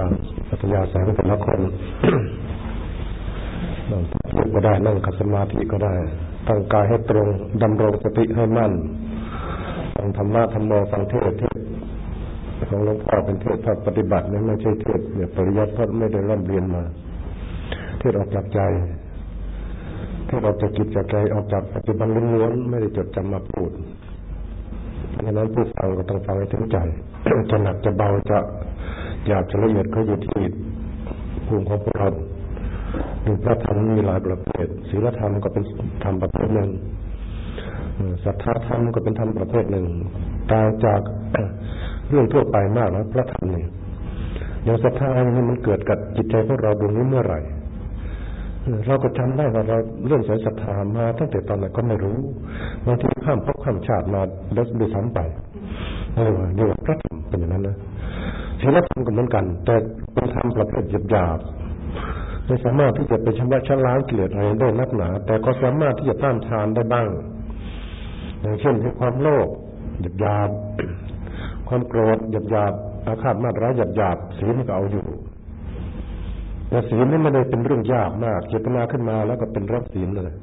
ตามปัญญาแสงแต่ละคนนั่งพักก็ได้นั่งขัดสมาธิก็ได้ตั้งกายให้ตรงดำรงสติให้มั่นฟังธรรมะธรรมโมฟังเทศเทศของหลวงพ่อเป็นเทศภาคปฏิบัติไม่ใช่เทศเนี่ยปริยัติเพราะไม่ได้ร่ำเรียนมา เทศออกจากใจเทศออกจากจิตจากใจออกจากปัจจุบันล้วนๆไม่ได้จดจำมาพูดเพราะฉะนั้นผู้ฟังก็ต้องฟังให้ถึงใจจะหนักจะเบาจะ อยากจะละเอียดก็อยู่ที่ภูมิของพวกเราดูพระธรรมมีหลายประเภทศีลธรรมก็เป็นธรรมประเภทหนึ่งศรัทธาธรรมก็เป็นธรรมประเภทหนึ่งต่างจากเรื่องทั่วไปมากนะพระธรรมนี่อย่างศรัทธานี่มันเกิดกับจิตใจของเราดวงนี้เมื่อไหร่เราก็จำได้ว่าเราเรื่องสายศรัทธามาตั้งแต่ตอนไหนก็ไม่รู้บางทีข้ามพบข้ามชาติมาแล้วดูซ้ำไปเออเรียกว่าพระธรรมเป็นอย่างนั้นนะ ศีลธรรมก็เหมือนกัน แต่เป็นธรรมประเภทหยาบๆไม่สามารถที่จะไปชำระชั้นล้างกิเลสอะไรได้นักหนา แต่ก็สามารถที่จะต้านทานได้บ้าง อย่างเช่นความโลภหยาบๆความโกรธหยาบๆอาฆาตมาตร้ายหยาบๆศีลก็เอาอยู่แต่ศีลนี่ไม่ได้เป็นเรื่องยากมากเจตนาขึ้นมาแล้วก็เป็นรับศีลเลย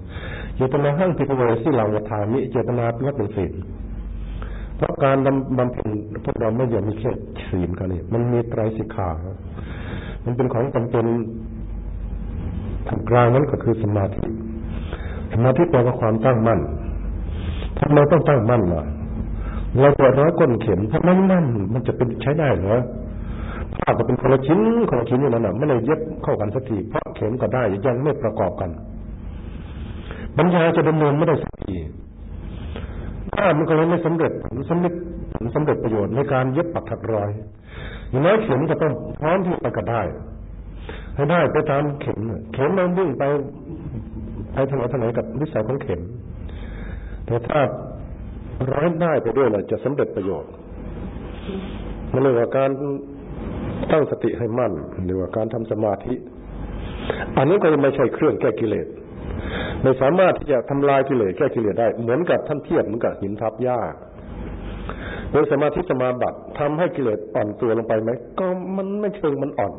เจตนาหั่งพิพเวสีลังวทามิเจตนาเป็นเป็นศีล เพราะการบำเพ็ญพวกเราไม่อยากมีแค่ศีลกันนี่มันมีไตรสิกขา มันเป็นของจำเป็นทางกลางนั้นก็คือสมาธิ สมาธิแปลว่าความตั้งมั่นทำไมต้องตั้งมั่นล่ะเราปวดร้อยก้นเข็มถ้าไม่มั่นมันจะเป็นใช้ได้เหรอผ้าก็เป็นคนละชิ้นคนละชิ้นอยู่นั่นน่ะไม่ได้เย็บเข้ากันสักทีเพราะเข็มก็ได้ยังไม่ประกอบกันปัญญาจะดำเนินไม่ได้สักที ถ้ามันก็เลยไม่สำเร็จผลสำเร็จผลสำเร็จประโยชน์ในการเย็บปักถักรอยอย่างน้อยเข็มก็ต้องพร้อมที่ไปก็ได้ให้ได้ไปตามเข็มเข็มมันวิ่งไปไปทางไหนทางไหนกับนิสัยของเข็ม แต่ถ้าร้อยได้ไปด้วยเราจะสำเร็จประโยชน์มันเรียกว่าการตั้งสติให้มั่นหรือว่าการทำสมาธิ อันนี้ก็ไม่ใช่เครื่องแก้กิเลส ไม่สามารถที่จะทำลายกิเลสแก้กิเลสได้ เหมือนกับท่านเทียบเหมือนกับหินทับหญ้าโดยสมาธิสมาบัติทำให้กิเลสอ่อนตัวลงไปไหมก็มันไม่เชิงมันอ่อน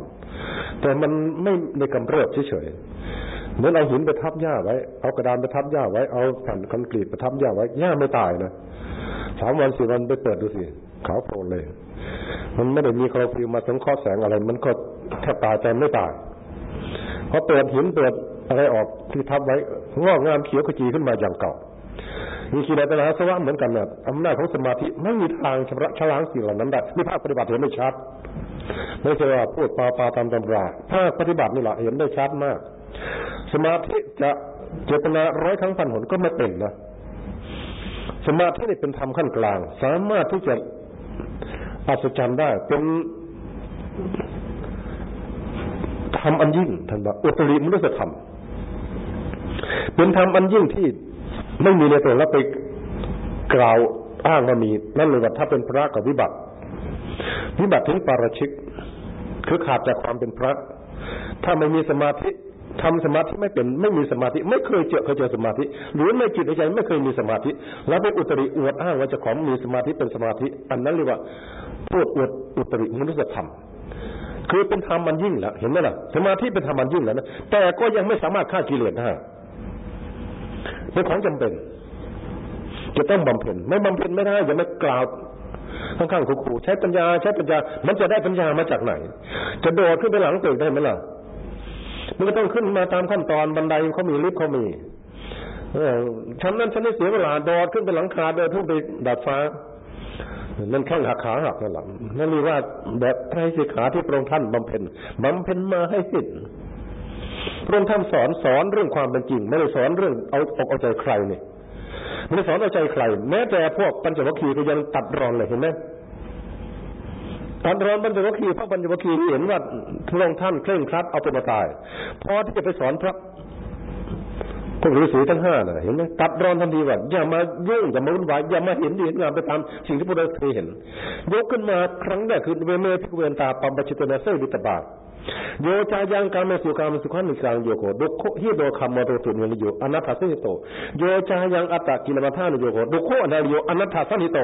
แต่มันไม่ในกำเริบเฉยๆเหมือนเอาหินไปทับหญ้าไว้ เอากระดานไปทับหญ้าไว้เอาแผ่นคอนกรีตไปทับหญ้าไว้หญ้าไม่ตายนะสามวันสี่วันไปเปิดดูสิขาวโพลนเลย มันไม่ได้มีคลอโรฟิลล์มาสังเคราะห์แสงอะไร มันก็แค่ตายแต่ไม่ตายพอเปิดหินเปิด อะไรออกที่ทับไว้งอกงามเขียวขจีขึ้นมาอย่างเก่ามีขีดตัณหาสวะเหมือนกันนะอำนาจของสมาธิไม่มีทางชำระชล้างสิ่งเหล่านั้นได้นี่ภาคปฏิบัติเห็นไม่ชัดไม่ใช่ว่าพูดปาปาตามตำราภาคปฏิบัตินี่แหละเห็นได้ชัดมาก สมาธิจะเจตนาร้อยครั้งพันหนก็ไม่เป็นนะสมาธินี่เป็นธรรมขั้นกลาง สามารถที่จะอัศจรรย์ได้เป็นธรรมอันยิ่งท่านบอกอุตริมนุสธรรม เป็นธรรมอันยิ่งที่ไม่มีในตัวแล้วไปกล่าวอ้างว่ามี นั่นเลยว่าถ้าเป็นพระกับวิบัติ วิบัติถึงปาราชิก คือขาดจากความเป็นพระ ถ้าไม่มีสมาธิทำสมาธิไม่เป็นไม่มีสมาธิ ไม่เคยเจอเคยเจอสมาธิ หรือในจิตใจไม่เคยมีสมาธิ แล้วไปอุตริอวดอ้างว่าจะของมีสมาธิเป็นสมาธิ อันนั้นเรียกว่าพูดอวดอุตริมนุสธรรม คือเป็นธรรมมันยิ่งแล้วเห็นไหมล่ะ สมาธิเป็นธรรมมันยิ่งแล้วนะแต่ก็ยังไม่สามารถฆ่ากิเลสได้ เป็นของจำเป็น จะต้องบำเพ็ญไม่บำเพ็ญไม่ได้อย่าไม่กล่าวข้างๆขู่ใช้ปัญญาใช้ปัญญา มันจะได้ปัญญามาจากไหน จะโดดขึ้นไปหลังตึกได้ไหมล่ะมันก็ต้องขึ้นมาตามขั้นตอนบันไดเขามีลิฟต์เขามีฉันนั้นฉันได้เสียเวลาโดดขึ้นไปหลังคาเดินทุ่งไปดาดฟ้านั่นแข้งหักขาหักนั่นแหละนั่นเรียกว่าแบบไตรสิกขาที่พระองค์ท่านบำเพ็ญบำเพ็ญมาให้สิ้น พระองค์ท่านสอนสอนเรื่องความเป็นจริง ไม่ได้สอนเรื่องเอาอกเอาใจใครเนี่ยไม่ได้สอนเอาใจใคร แม้แต่พวกปัญจวัคคีย์ก็ยังตัดรอนเลยเห็นไหมตัดรอนปัญจวัคคีย์พระปัญจวัคคีย์เห็นว่าพระองค์ท่านเคร่งครัดเอาตัวมาตายพอที่จะไปสอนพระพวกฤาษีทั้งห้าน่ะเห็นไหมตัดรอนทันทีว่าอย่ามายุ่งอย่ามาวุ่นวายอย่ามาเห็นดีเห็นงามไปตามสิ่งที่พวกเราเคยเห็น ยกขึ้นมาครั้งแรกคือเวเมพิกเวนตาปัมปชิตนาเซวิตบาท โยจายังกามสุกามสุขันิสังโยโกดุโคฮิโดคัมมโรตุเนโยอนัตถสิโตโยจายังอัตตกิลมัทานโยโกดุโคอนาโยอนัตถสันิโต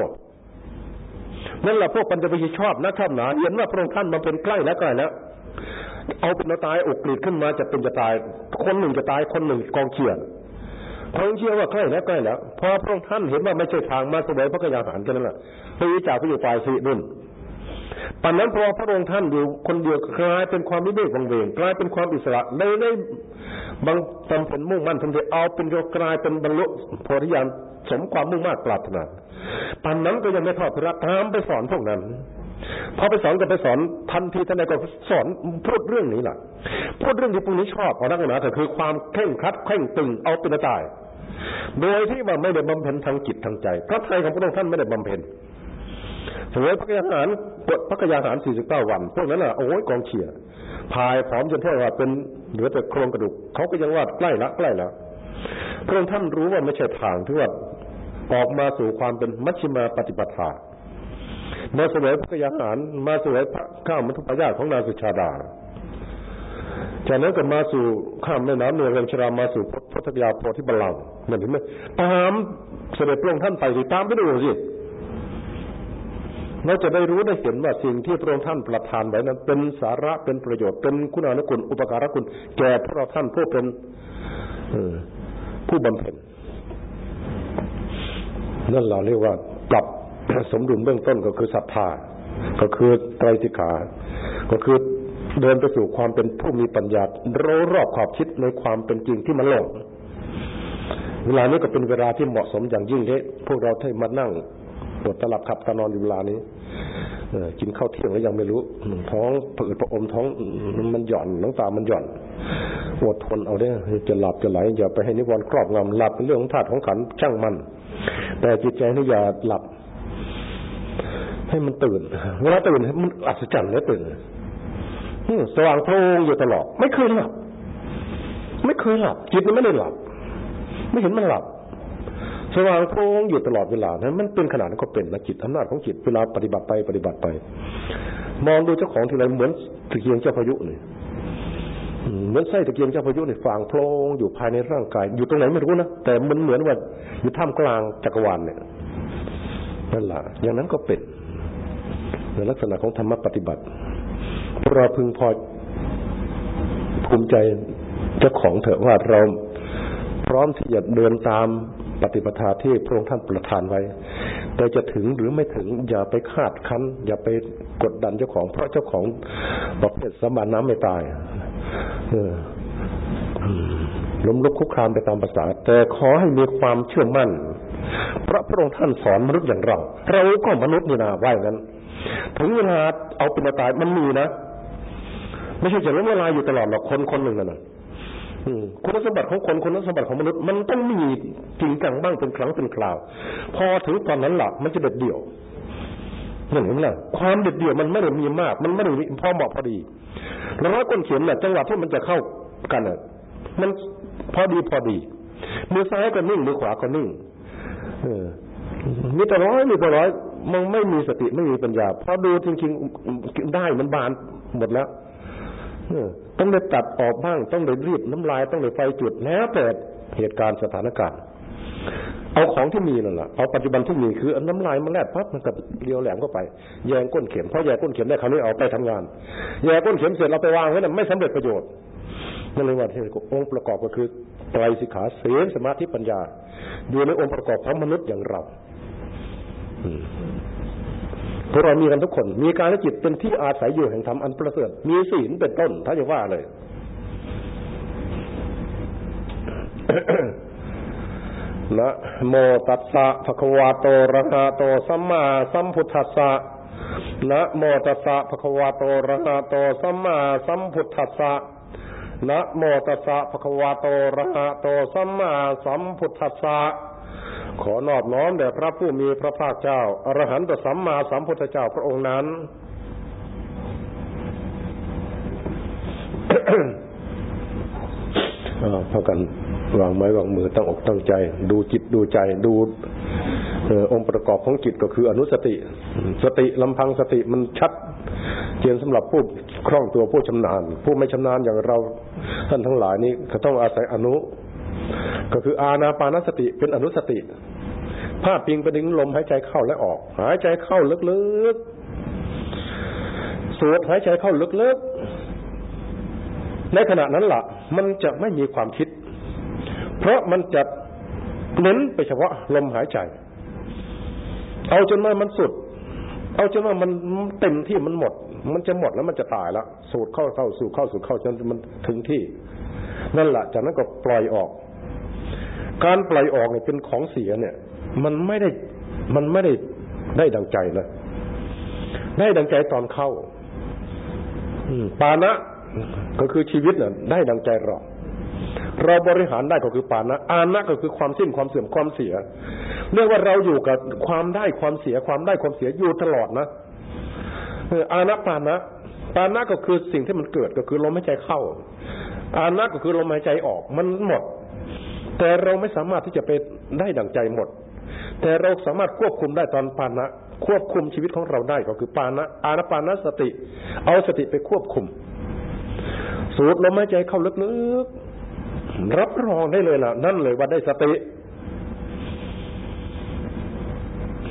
นั่นแหละพวกปัญจวิชชอบนะชอบหนาเห็นว่าพระองค์ท่านมาเป็นใกล้แล้วใกล้แล้วเอาเป็นตายอกกรีดขึ้นมาจะเป็นจะตาย คนหนึ่งจะตายคนหนึ่งกองเชียร์กองเชียร์ว่าใกล้แล้วใกล้แล้วพอพระองค์ท่านเห็นว่าไม่ใช่ทางมาสวยพระกยาหารกันนั่นแหละพระวิจารพระอยู่ฝ่ายสีนุ่น ปัจนั้นพอพระองค์ท่านอยู่คนเดียวกลายเป็นความวิเวกวังเวงกลายเป็นความอิสระในในบางตำผลมุ่งมั่นทำเดเอาเป็นโยกลายเป็นบรรลุโพธิญาณสมความมุ่งมั่นปรารถนาปันนั้นก็ยังไม่ทอดพระตามไปสอนพวกนั้นพอไปสอนก็ไปสอนทันทีท่านใดก็สอนพูดเรื่องนี้แหละพูดเรื่องที่พวกนี้ชอบเอานักหนาแต่คือความเข่งครัดเข่งตึงเอาเป็นตาย โดยที่ว่าไม่ได้บำเพ็ญทางจิตทางใจพระไทยของพระองค์ท่านไม่ได้บำเพ็ญ สวยพระกยาหารกดพระกยาหาร49วัน พวกนั้นน่ะโอ้ยกองเชียร์พายพร้อมจนแทบว่าเป็นเหลือแต่โครงกระดูกเขาก็ยังว่าใกล้ละใกล้ละพระองค์ท่านรู้ว่าไม่ใช่ทางที่ว่าออกมาสู่ความเป็นมัชฌิมาปฏิปทามาเสวยพระกยาหารมาเสวยพระข้ามมัทุปายาของนางสุชาดาจากนั้นก็มาสู่ข้ามแม่น้ำเนือเรมชรามาสู่พุทธยาโพธิบัลลังก์นั่นเห็นไหมตามเสด็จพระองค์ท่านไปสิตามไปดูสิ เราจะได้รู้ได้เห็นว่าสิ่งที่พระองค์ท่านประทานไว้นั้น เป็นสาระเป็นประโยชน์เป็นคุณานุคุณอุปการะคุณ แก่พวกเระท่านผู้เป็นผู้บำเพ็ญนั่นเราเรียกว่าปรับสมดุลเบื้องต้นก็คือศรัทธาก็คือไตรสิกขาก็คือเดินไปสู่ความเป็นผู้มีปัญญารู้รอบขอบคิดในความเป็นจริงที่มันหลงเวลานี้ก็เป็นเวลาที่เหมาะสมอย่างยิ่งเลยพวกเราที่มานั่ง ปวดตลับขับตานอนอยู่เวลานี้กินข้าวเที่ยงแล้วยังไม่รู้ท้องผืดประอมท้องมันหย่อนน้องตามันหย่อนอดทนเอาได้จะหลับจะไหลอย่าไปให้นิวรณ์ครอบงำหลับเป็นเรื่องของธาตุของขันช่างมัน แต่จิตใจนี่อย่าหลับ ให้มันตื่นเวลาตื่นมันอัศจรรย์เลยตื่นสว่างโพลงอยู่ตลอด ไม่เคยหลับ ไม่เคยหลับ จิตมันไม่ได้หลับ ไม่เห็นมันหลับ สว่างโพลงอยู่ตลอดเวลานั้นมันเป็นขนาดนั้นก็เป็นนะจิตอำนาจของจิตเวลาปฏิบัติไปปฏิบัติไป มองดูเจ้าของทีไรเหมือนตะเกียงเจ้าพายุนี่เหมือนไส้ตะเกียงเจ้าพายุนี่ฟางโพลงอยู่ภายในร่างกาย อยู่ตรงไหนไม่รู้นะแต่มันเหมือนว่าอยู่ท่ามกลางจักรวาลเนี่ยนั่นแหละอย่างนั้นก็เป็นในลักษณะของธรรมปฏิบัติเราพึงพอภูมิใจเจ้าของเถอะว่าเราพร้อมที่จะเดินตาม ปฏิปทาที่พระองค์ท่านประทานไว้ แต่จะถึงหรือไม่ถึงอย่าไปคาดคั้น อย่าไปกดดันเจ้าของ เพราะเจ้าของบอกเพศสมานน้ำไม่ตาย เออล้มลุกคุกคามไปตามภาษา แต่ขอให้มีความเชื่อมั่นพระพระองค์ท่านสอนมนุษย์อย่างเรา เราก็มนุษย์นี่นะว่าอย่างนั้น ถึงเวลาเอาเป็นตายมันมีนะ ไม่ใช่จะล้มละลายอยู่ตลอดหรอกคนคนหนึ่งนะ คุณสมบัติของคนคุณสมบัติของมนุษย์ มันต้องมีจริงจังบ้างเป็นครั้งเป็นคราว พอถึงตอนนั้นหลักมันจะเด็ดเดี่ยวนั่นเห็นไหมความเด็ดเดี่ยวมันไม่ได้มีมาก มันไม่ได้พอเหมาะพอดี แล้วก้นเขียนเนี่ยจังหวะที่มันจะเข้ากันเนี่ยมันพอดีพอดีมือซ้ายก็นิ่งมือขวาก็นิ่ง เออมีแต่ร้อยมีแต่ร้อยมันไม่มีสติไม่มีปัญญาพอดูจริงๆได้มันบานหมดแล้ว ต้องได้ตัดออกบ้าง ต้องได้รีบน้ำลาย ต้องได้ไฟจุดแล้วแต่เหตุการณ์สถานการณ์ เอาของที่มีนั่นแหละเอาปัจจุบันที่มีคืออันน้ำลายมันแลดปั๊บมันกับเลียวแหลมเข้าไป แยงก้นเข็มเพอแยงก้นเข็มได้คราวนี้เอาไปทำงาน แยงก้นเข็มเสร็จเราไปวางไว้น่ะไม่สำเร็จประโยชน์นั่นเลยว่าที่องค์ประกอบก็คือไตรสิกขาเสนสมาธิปัญญา อยู่ในองค์ประกอบของมนุษย์อย่างเรา พวกเรามีกันทุกคน มีการจิตเป็นที่อาศัยอยู่แห่งธรรมอันประเสริฐมีศีลเป็นต้นถ้าจะว่าเลยนะโมตัสสะภะคะวะโตระหะโตสัมมาสัมพุทธัสสะนะโมตัสสะภะคะวะโตระหะโตสัมมาสัมพุทธัสสะนะโมตัสสะภะคะวะโตระหะโตสัมมาสัมพุทธัสสะ ขอนอบน้อมแด่พระผู้มีพระภาคเจ้าอรหันตสัมมาสัมพุทธเจ้าพระองค์นั้น พากันวางไม้วางมือตั้งอกตั้งใจ ดูจิตดูใจดูองค์ประกอบของจิตก็คืออนุสติ สติลำพังสติมันชัด เจนสำหรับผู้คล่องตัวผู้ชำนาญ ผู้ไม่ชำนาญอย่างเราท่านทั้งหลายนี้ก็ต้องอาศัยอนุ ก็คืออาณาปานสติเป็นอนุสติผ้าปิงไปดึงลมหายใจเข้าและออก หายใจเข้าลึกๆ สูดหายใจเข้าลึกๆ ในขณะนั้นละ่ะ มันจะไม่มีความคิด เพราะมันจะเน้นไปเฉพาะลมหายใจ เอาจนว่ามันสุด เอาจนว่ามันเต็มที่มันหมด มันจะหมดแล้วมันจะตายแล้วสูดเข้าเข้าสูดเข้าสูดเข้าจนมันถึงที่ นั่นแหละจากนั้นก็ปล่อยออก การปล่อยออกเนี่ยเป็นของเสียเนี่ย มันไม่ได้มันไม่ได้ได้ดังใจนะได้ดังใจตอนเข้าปานะก็คือชีวิตเนี่ยได้ดังใจเราเราบริหารได้ก็คือปานะอานะก็คือความสิ้นความเสื่อมความเสียเรียกว่าเราอยู่กับความได้ความเสียความได้ความเสียอยู่ตลอดนะอานะปานะปานะก็คือสิ่งที่มันเกิดก็คือลมหายใจเข้า อานะก็คือลมหายใจออก มันหมด แต่เราไม่สามารถที่จะไปได้ดั่งใจหมด แต่เราสามารถควบคุมได้ตอนปานะ ควบคุมชีวิตของเราได้ก็คือปานะอานะปานะสติ เอาสติไปควบคุม สูดลมหายใจเข้าลึกๆรับรองได้เลยล่ะ นั่นเลยว่าได้สติ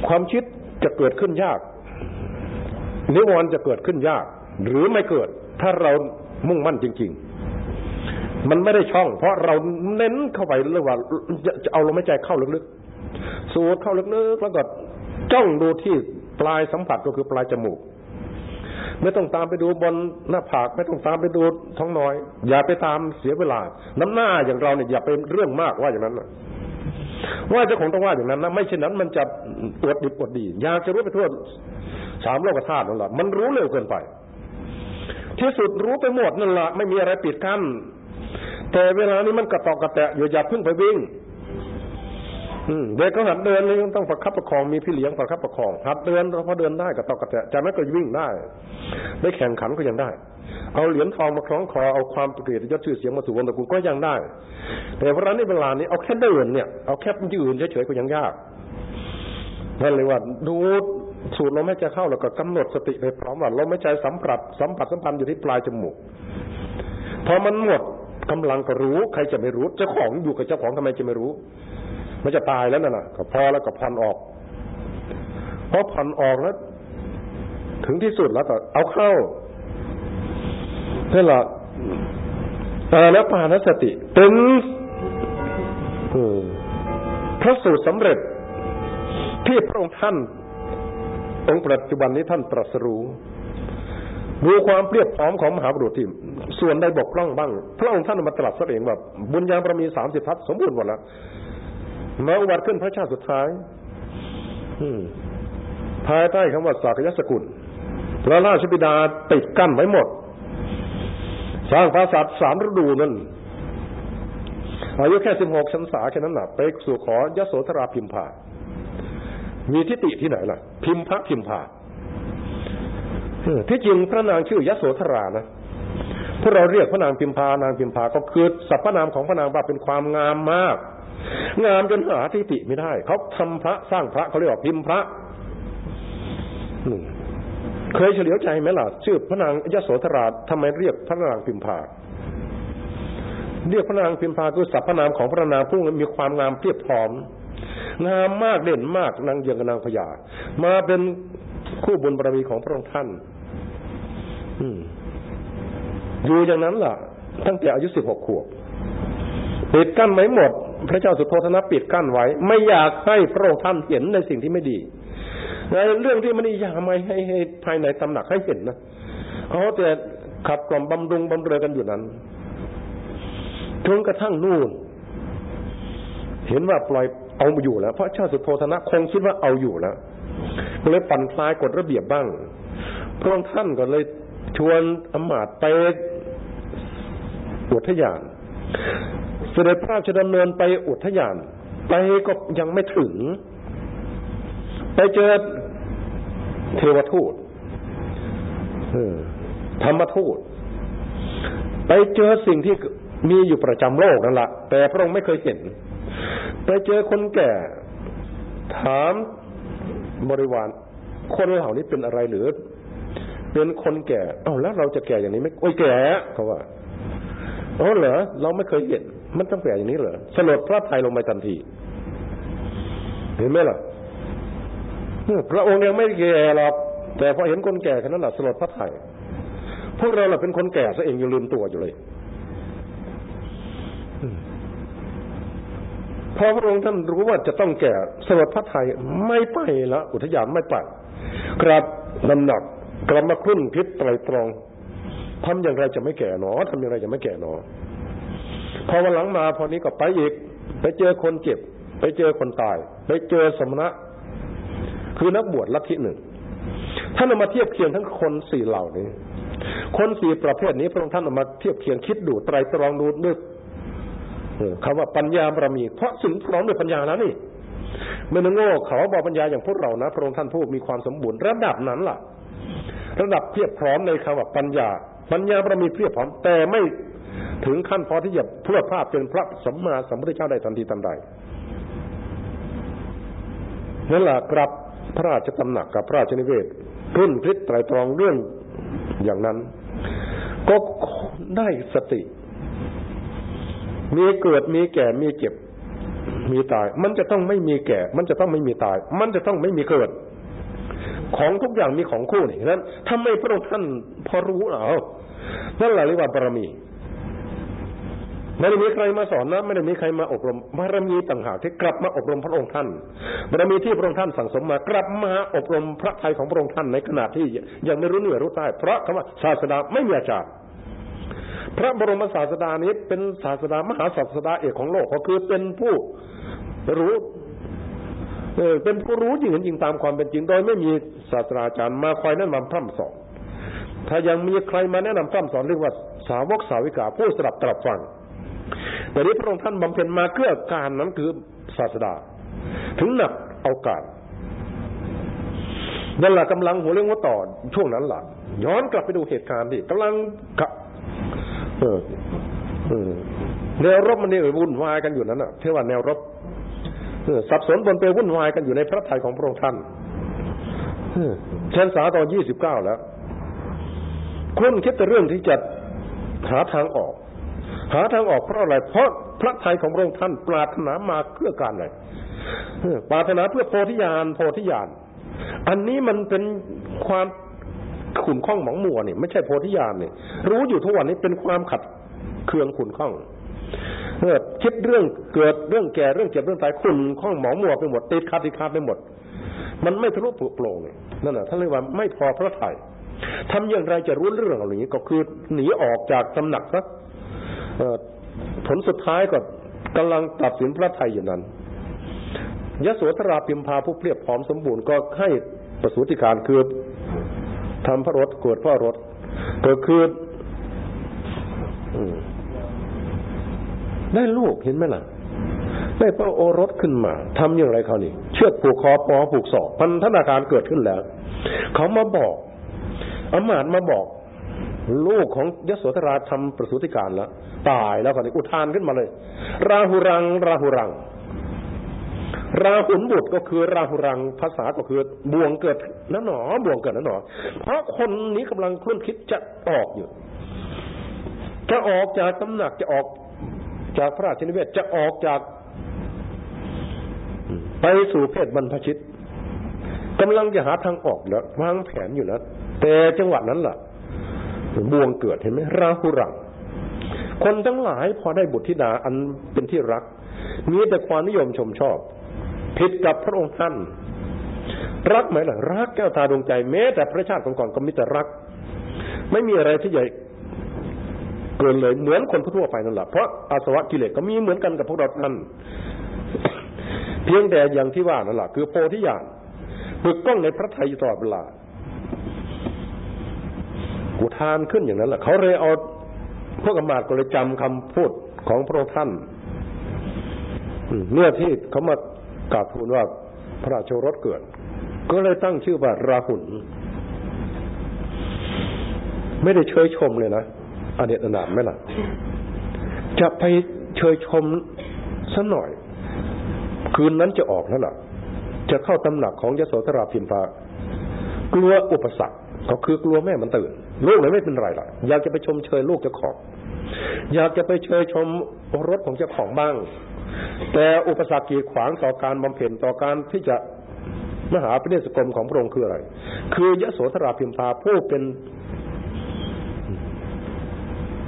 ความคิดจะเกิดขึ้นยากนิวรณ์จะเกิดขึ้นยาก หรือไม่เกิด ถ้าเรามุ่งมั่นจริง ๆ มันไม่ได้ช่อง เพราะเราเน้นเข้าไปเลยว่าจะเอาลมหายใจเข้าลึกๆ สูดเข้าลึกๆ แล้วก็จ้องดูที่ปลายสัมผัสก็คือปลายจมูก ไม่ต้องตามไปดูบนหน้าผาก ไม่ต้องตามไปดูท้องน้อย อย่าไปตามเสียเวลา น้ำหน้าอย่างเราเนี่ยอย่าเป็นเรื่องมากว่าอย่างนั้นนะว่าเจ้าของต้องว่าอย่างนั้นนะไม่เช่นนั้นมันจะปวดดิบปวดดี อยากจะรู้ไปทั่วสามโลกธาตุนั่นแหละมันรู้เร็วเกินไป ที่สุดรู้ไปหมดนั่นแหละไม่มีอะไรปิดกั้น แต่เวลานี้มันกระตอกกระแตะอยู่อย่าพึ่งไปวิ่งเด็กก็หัดเดินเลยต้องประคับประคองมีพี่เลี้ยงประคับประคองหัดเดินพอเดินได้ก็ตอกกระแตจากนั้นก็วิ่งได้ ได้แข่งขันก็ยังได้ เอาเหรียญทองมาคล้องคอเอาความเกียรติยศชื่อเสียงมาสู่วงตระกูลก็ยังได้ แต่เวลานี้เวลานี้เอาแค่เดินเนี่ยเอาแค่ยืนเฉยๆก็ยังยากนั่นเลยว่าดูสูดลมไม่ใจเข้าแล้วก็กำหนดสติไปพร้อมว่าลมไม่ใจสัมผัสสัมผัสสัมพันธ์อยู่ที่ปลายจมูกพอมันหมด กำลังก็รู้ใครจะไม่รู้เจ้าของอยู่กับเจ้าของทำไมจะไม่รู้ มันจะตายแล้วนั่นน่ะก็พอแล้วก็ผ่อนออกพอผ่อนออกแล้วถึงที่สุดแล้วก็เอาเข้านี่แหละอาณปานสติเป็นพระสูตรสำเร็จ ที่พระองค์ท่านองค์ปัจจุบันนี้ท่านตรัสรู้ดูความเปรียบพร้อมของมหาบุรุษที่ ส่วนใดบกพร่องบ้าง พระองค์ท่านมาตรัสเองแบบบุญญาบารมีสามสิบทัศสมบูรณ์หมดแล้วมาอุบัติขึ้นพระชาติสุดท้ายภายใต้คำว่าสากยสกุลพระราชบิดาติดกั้นไว้หมด สร้างปราสาทสามฤดูนั่นอายุแค่สิบหกชันษาแค่นั้นหนักไปสู่ขอยโสธราพิมพามีทิฏฐิที่ไหนล่ะ พิมพะพิมพาที่จริงพระนางชื่อยโสธรานะ พวกเราเรียกพระนางพิมพานางพิมพาก็คือสรรพนามของพระนางว่าเป็นความงามมาก งามจนหาทิฏฐิไม่ได้เขาทำพระสร้างพระเขาเรียกว่าพิมพระเคยเฉลียวใจไหมล่ะชื่อพระนางยโสธราทำไมเรียกพระนางพิมพาเรียกพระนางพิมพาคือสรรพนามของพระนางผู้มีความงามเพียบพร้อมงามมากเด่นมากนางเยืองกับนางพญามาเป็นคู่บุญบารมีของพระองค์ท่าน อ อยู่อย่างนั้นล่ะ ตั้งแต่อายุสิบหกขวบปิดกั้นไว้หมด พระเจ้าสุโธธนะปิดกั้นไว้ ไม่อยากให้พระองค์ท่านเห็นในสิ่งที่ไม่ดีในเรื่องที่มันอยาไม่ให้ให้ภายในตำหนักให้เห็นนะเขาแต่ขับกล่อมบำรุงบำเรอกันอยู่นั้นจนกระทั่งนู่น เห็นว่าปล่อยเอาอยู่แล้ว เพราะเจ้าสุโธธนะคงคิดว่าเอาอยู่แล้วก็เลยปั่นคลายกฎระเบียบบ้างพระองค์ท่านก็เลยชวนอมาตไป อุทยาน เสด็จพระราชดำเนินไปอุทยาน ไปก็ยังไม่ถึง ไปเจอเทวทูตธรรมทูต ไปเจอสิ่งที่มีอยู่ประจำโลกนั่นแหละแต่พระองค์ไม่เคยเห็น ไปเจอคนแก่ ถามบริวาร คนเหล่านี้เป็นอะไรหรือเป็นคนแก่ เอ้าแล้วเราจะแก่อย่างนี้ไหมโอ้ยแก่เขาว่า อ๋อเหรอเราไม่เคยเห็นมันต้องแต่อย่างนี้เหรอสลดพระไทยลงไปทันทีเห็นไหมล่ะพระองค์ยังไม่แก่หรอกแต่พอเห็นคนแก่คนนั้นแหละสลดพระไทยพวกเราเราเป็นคนแก่ซะเองยังลืมตัวอยู่เลยพอพระองค์ท่านรู้ว่าจะต้องแก่สลดพระไทยไม่ไปละอุทยานไม่ไปกลับนำหนักกลับมาคุ้นคิดไตรตรอง ทำอย่างไรจะไม่แก่หนอทำอย่างไรจะไม่แก่หนอ พอวันหลังมาพอนี้ก็ไปอีก ไปเจอคนเจ็บ ไปเจอคนตาย ไปเจอสมณะ คือนักบวชลัทธิหนึ่งท่านเอามาเทียบเคียงทั้งคนสี่เหล่านี้ คนสี่ประเภทนี้พระองค์ท่านเอามาเทียบเคียงคิดดูไตรตรองดูด้วยคำว่าปัญญาบารมี เพราะสิ่งพร้อมด้วยปัญญาแล้วนี่ไม่ต้องโง่เขาบอกปัญญาอย่างพวกเรานะพระองค์ท่านผู้มีความสมบูรณ์ระดับนั้นล่ะ ระดับเพียบพร้อมในคำว่าปัญญา ปัญญาบารมีเพียบพร้อมแต่ไม่ถึงขั้นพอที่จะพรวดภาพเป็นพระสัมมาสัมพุทธเจ้าได้ทันทีทันใดนั่นแหละกลับพระราชตำหนักกับพระราชนิเวศรุ่นพลิษไตรตรองเรื่องอย่างนั้น ก็ได้สติ มีเกิดมีแก่มีเจ็บ มีตาย มันจะต้องไม่มีแก่ มันจะต้องไม่มีตาย มันจะต้องไม่มีเกิด ของทุกอย่างมีของคู่นี่นั้นถ้าไม่พระองค์ท่านพอรู้เอนั่นแหละเรียกว่าบารมีไม่ได้มีใครมาสอนนะไม่ได้มีใครมาอบรมบารมีต่างหากที่กลับมาอบรมพระองค์ท่านบารมีที่พระองค์ท่านสั่งสมมากลับมาอบรมพระทัยของพระองค์ท่านในขณะที่ยังไม่รู้เหนือรู้ใต้เพราะคำว่าศาสดาไม่มีอาจารย์พระบรมศาสดานี้เป็นศาสดามหาศาสดาเอกของโลกก็คือเป็นผู้รู้ เออเป็นผู้รู้จริงเห็นจริงตามความเป็นจริง โดยไม่มีศาสตราจารย์มาคอยแนะนำพร่ำสอน ถ้ายังมีใครมาแนะนำพร่ำสอนเรียกว่าสาวกสาวิกาผู้สลับตรับฟังแต่นี้พระองค์ท่านบำเพ็ญมาเพื่อการนั้นคือศาสดา ถึงหนักเอาการนั่นแหละกำลังหัวเรื่องว่าต่อช่วงนั้นหละย้อนกลับไปดูเหตุการณ์ที่กำลังกะเออเออแนวรบมันนี่วุ่นวายกันอยู่นั้นอะเทว่าแนวรบ สับสนบนเปวุ่นวายกันอยู่ในพระทัยของพระองค์ท่านเชนสาตอนยี่สิบเก้าแล้ว คุณคิดแต่เรื่องที่จะหาทางออก หาทางออกเพราะอะไร เพราะพระทัยของพระองค์ท่านปรารถนามาเพื่อการอะไรปรารถนาเพื่อโพธิญาณโพธิญาณอันนี้มันเป็นความขุนข้องหมองมัวเนี่ยไม่ใช่โพธิญาณเนี่ยรู้อยู่ทุกวันนี้เป็นความขัดเคืองขุนข้อง เมื่อคิดเรื่องเกิดเรื่องแก่เรื่องเจ็บเรื่องตายขุนข้องหมองมัวไปหมดติดคัดติดคัดไปหมด มันไม่ทะลุโปร่งเลยนั่นแหละท่านเรียกว่าไม่พอพระทัยทำอย่างไรจะรู้เรื่องเหล่านี้ก็คือหนีออกจากตำหนักซะผลสุดท้ายก็กำลังตัดสินพระไทยอยู่นั้นยโสธราพิมพาผู้เพียบพร้อมสมบูรณ์ก็ให้ประสูติการคือทำพระรถเกิดพระรถกิดคือ ได้ลูกเห็นไหมล่ะได้พระโอรสขึ้นมาทำอย่างไรเขานี่เชือกผูกคอปอผูกศอกพันธนาการเกิดขึ้นแล้ว เขามาบอกอมาตมาบอก ลูกของยโสธราทำประสูติการแล้วตายแล้วคนนี้อุทานขึ้นมาเลย ราหุรัง ราหุรัง ราหุนบุตรก็คือ ราหุรังภาษาก็คือบ่วงเกิดนั่นหนอบ่วงเกิดนั่นหนอ เพราะคนนี้กำลังคลุ่นคิดจะออกอยู่จะออกจากตำหนักจะออก จากพระราชนิเวศจะออกจากไปสู่เพศบรรพชิตกำลังจะหาทางออกแล้ววางแผนอยู่แล้วแต่จังหวะนั้นล่ะบ่วงเกิดเห็นไหมราหุรังคนทั้งหลายพอได้บุตรธิดาอันเป็นที่รักมีแต่ความนิยมชมชอบ ผิดกับพระองค์ท่าน รักไหมล่ะ รักแก้วตาดวงใจแม้แต่พระชาติก่อนก็มีแต่รัก ไม่มีอะไรที่ใหญ่ กินเลยเหมือนคนทั่วไปนั่นแหละเพราะอาสวะกิเลสก็มีเหมือนกันกับพวกเราท่านเพียงแต่อย่างที่ว่านั่นแหละคือโพธิญาณฝึกกล้องในพระทัยตลอดเวลาอุทานขึ้นอย่างนั้นแหละเขาเลยเอาพวกอมาตก็เลยจำคำพูดของพระองค์ท่านเมื่อที่เขามากราบทูลว่าพระราชรสเกิด ก็เลยตั้งชื่อว่าราหุลไม่ได้เชยชมเลยนะ อเดตอนาถไหมล่ะ จะไปเชยชมสัหน่อย คืนนั้นจะออกแล้วล่ะจะเข้าตำหนักของยโสธราพิมพากลัวอุปสรรคก็คือกลัวแม่มันตื่นลูกเลยไม่เป็นไรล่ะ อยากจะไปชมเชยลูกเจ้าของ อยากจะไปเชยชมรถของเจ้าของบ้าง แต่อุปสรรคกีดขวางต่อการบำเพ็ญต่อการที่จะมหาพิเนศกรมของพระองค์คืออะไร คือยโสธราพิมพาผู้เป็น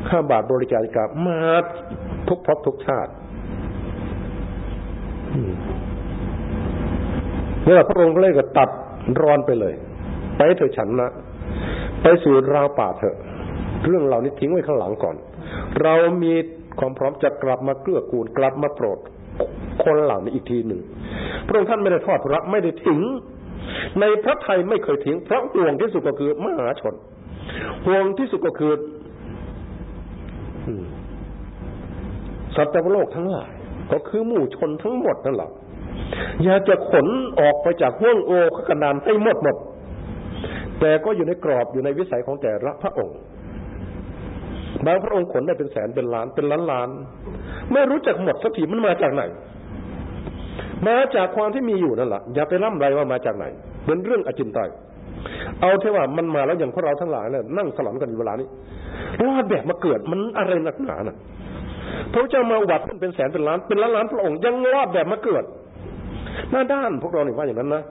ข้าบาทบริจาริกามาทุกภพทุกชาติเนี่ยพระองค์ก็เลยก็ตัดร้อนไปเลย ไปเถอะฉันนะไปสู่ราวป่าเถอะ เรื่องเหล่านี้ทิ้งไว้ข้างหลังก่อน เรามีความพร้อมจะกลับมาเกื้อกูลกลับมาโปรดคนเหล่านี้อีกทีหนึ่งพระองค์ท่านไม่ได้ทอดพระไม่ได้ทิ้ง ในพระไทยไม่เคยทิ้งเพราะห่วงที่สุดก็คือมหาชนห่วงที่สุดก็คือ สัตว์โลกทั้งหลาย ก็คือหมู่ชนทั้งหมดนั่นแหละอยากจะขนออกไปจากห้วงโอขกนานให้หมดหมด แต่ก็อยู่ในกรอบอยู่ในวิสัยของแต่ละพระองค์บางพระองค์ขนได้เป็นแสนเป็นล้านเป็นล้านล้าน ไม่รู้จักหมดสักทีมันมาจากไหน มาจากความที่มีอยู่นั่นแหละอย่าไปล่ำไรว่ามาจากไหน เป็นเรื่องอจินไตยเอาเทว่ามันมาแล้วอย่างพวกเราทั้งหลายเนี่ยนั่งสลับกันอยู่เวลานี้รอดแบบมาเกิดมันอะไรหนักหนาน่ะ พระเจ้ามาอุบัติเป็นแสนเป็นล้านเป็นล้านล้านพระองค์ยังรอดแบบมาเกิดหน้าด้านพวกเราเนี่ยว่าอย่างนั้นนะ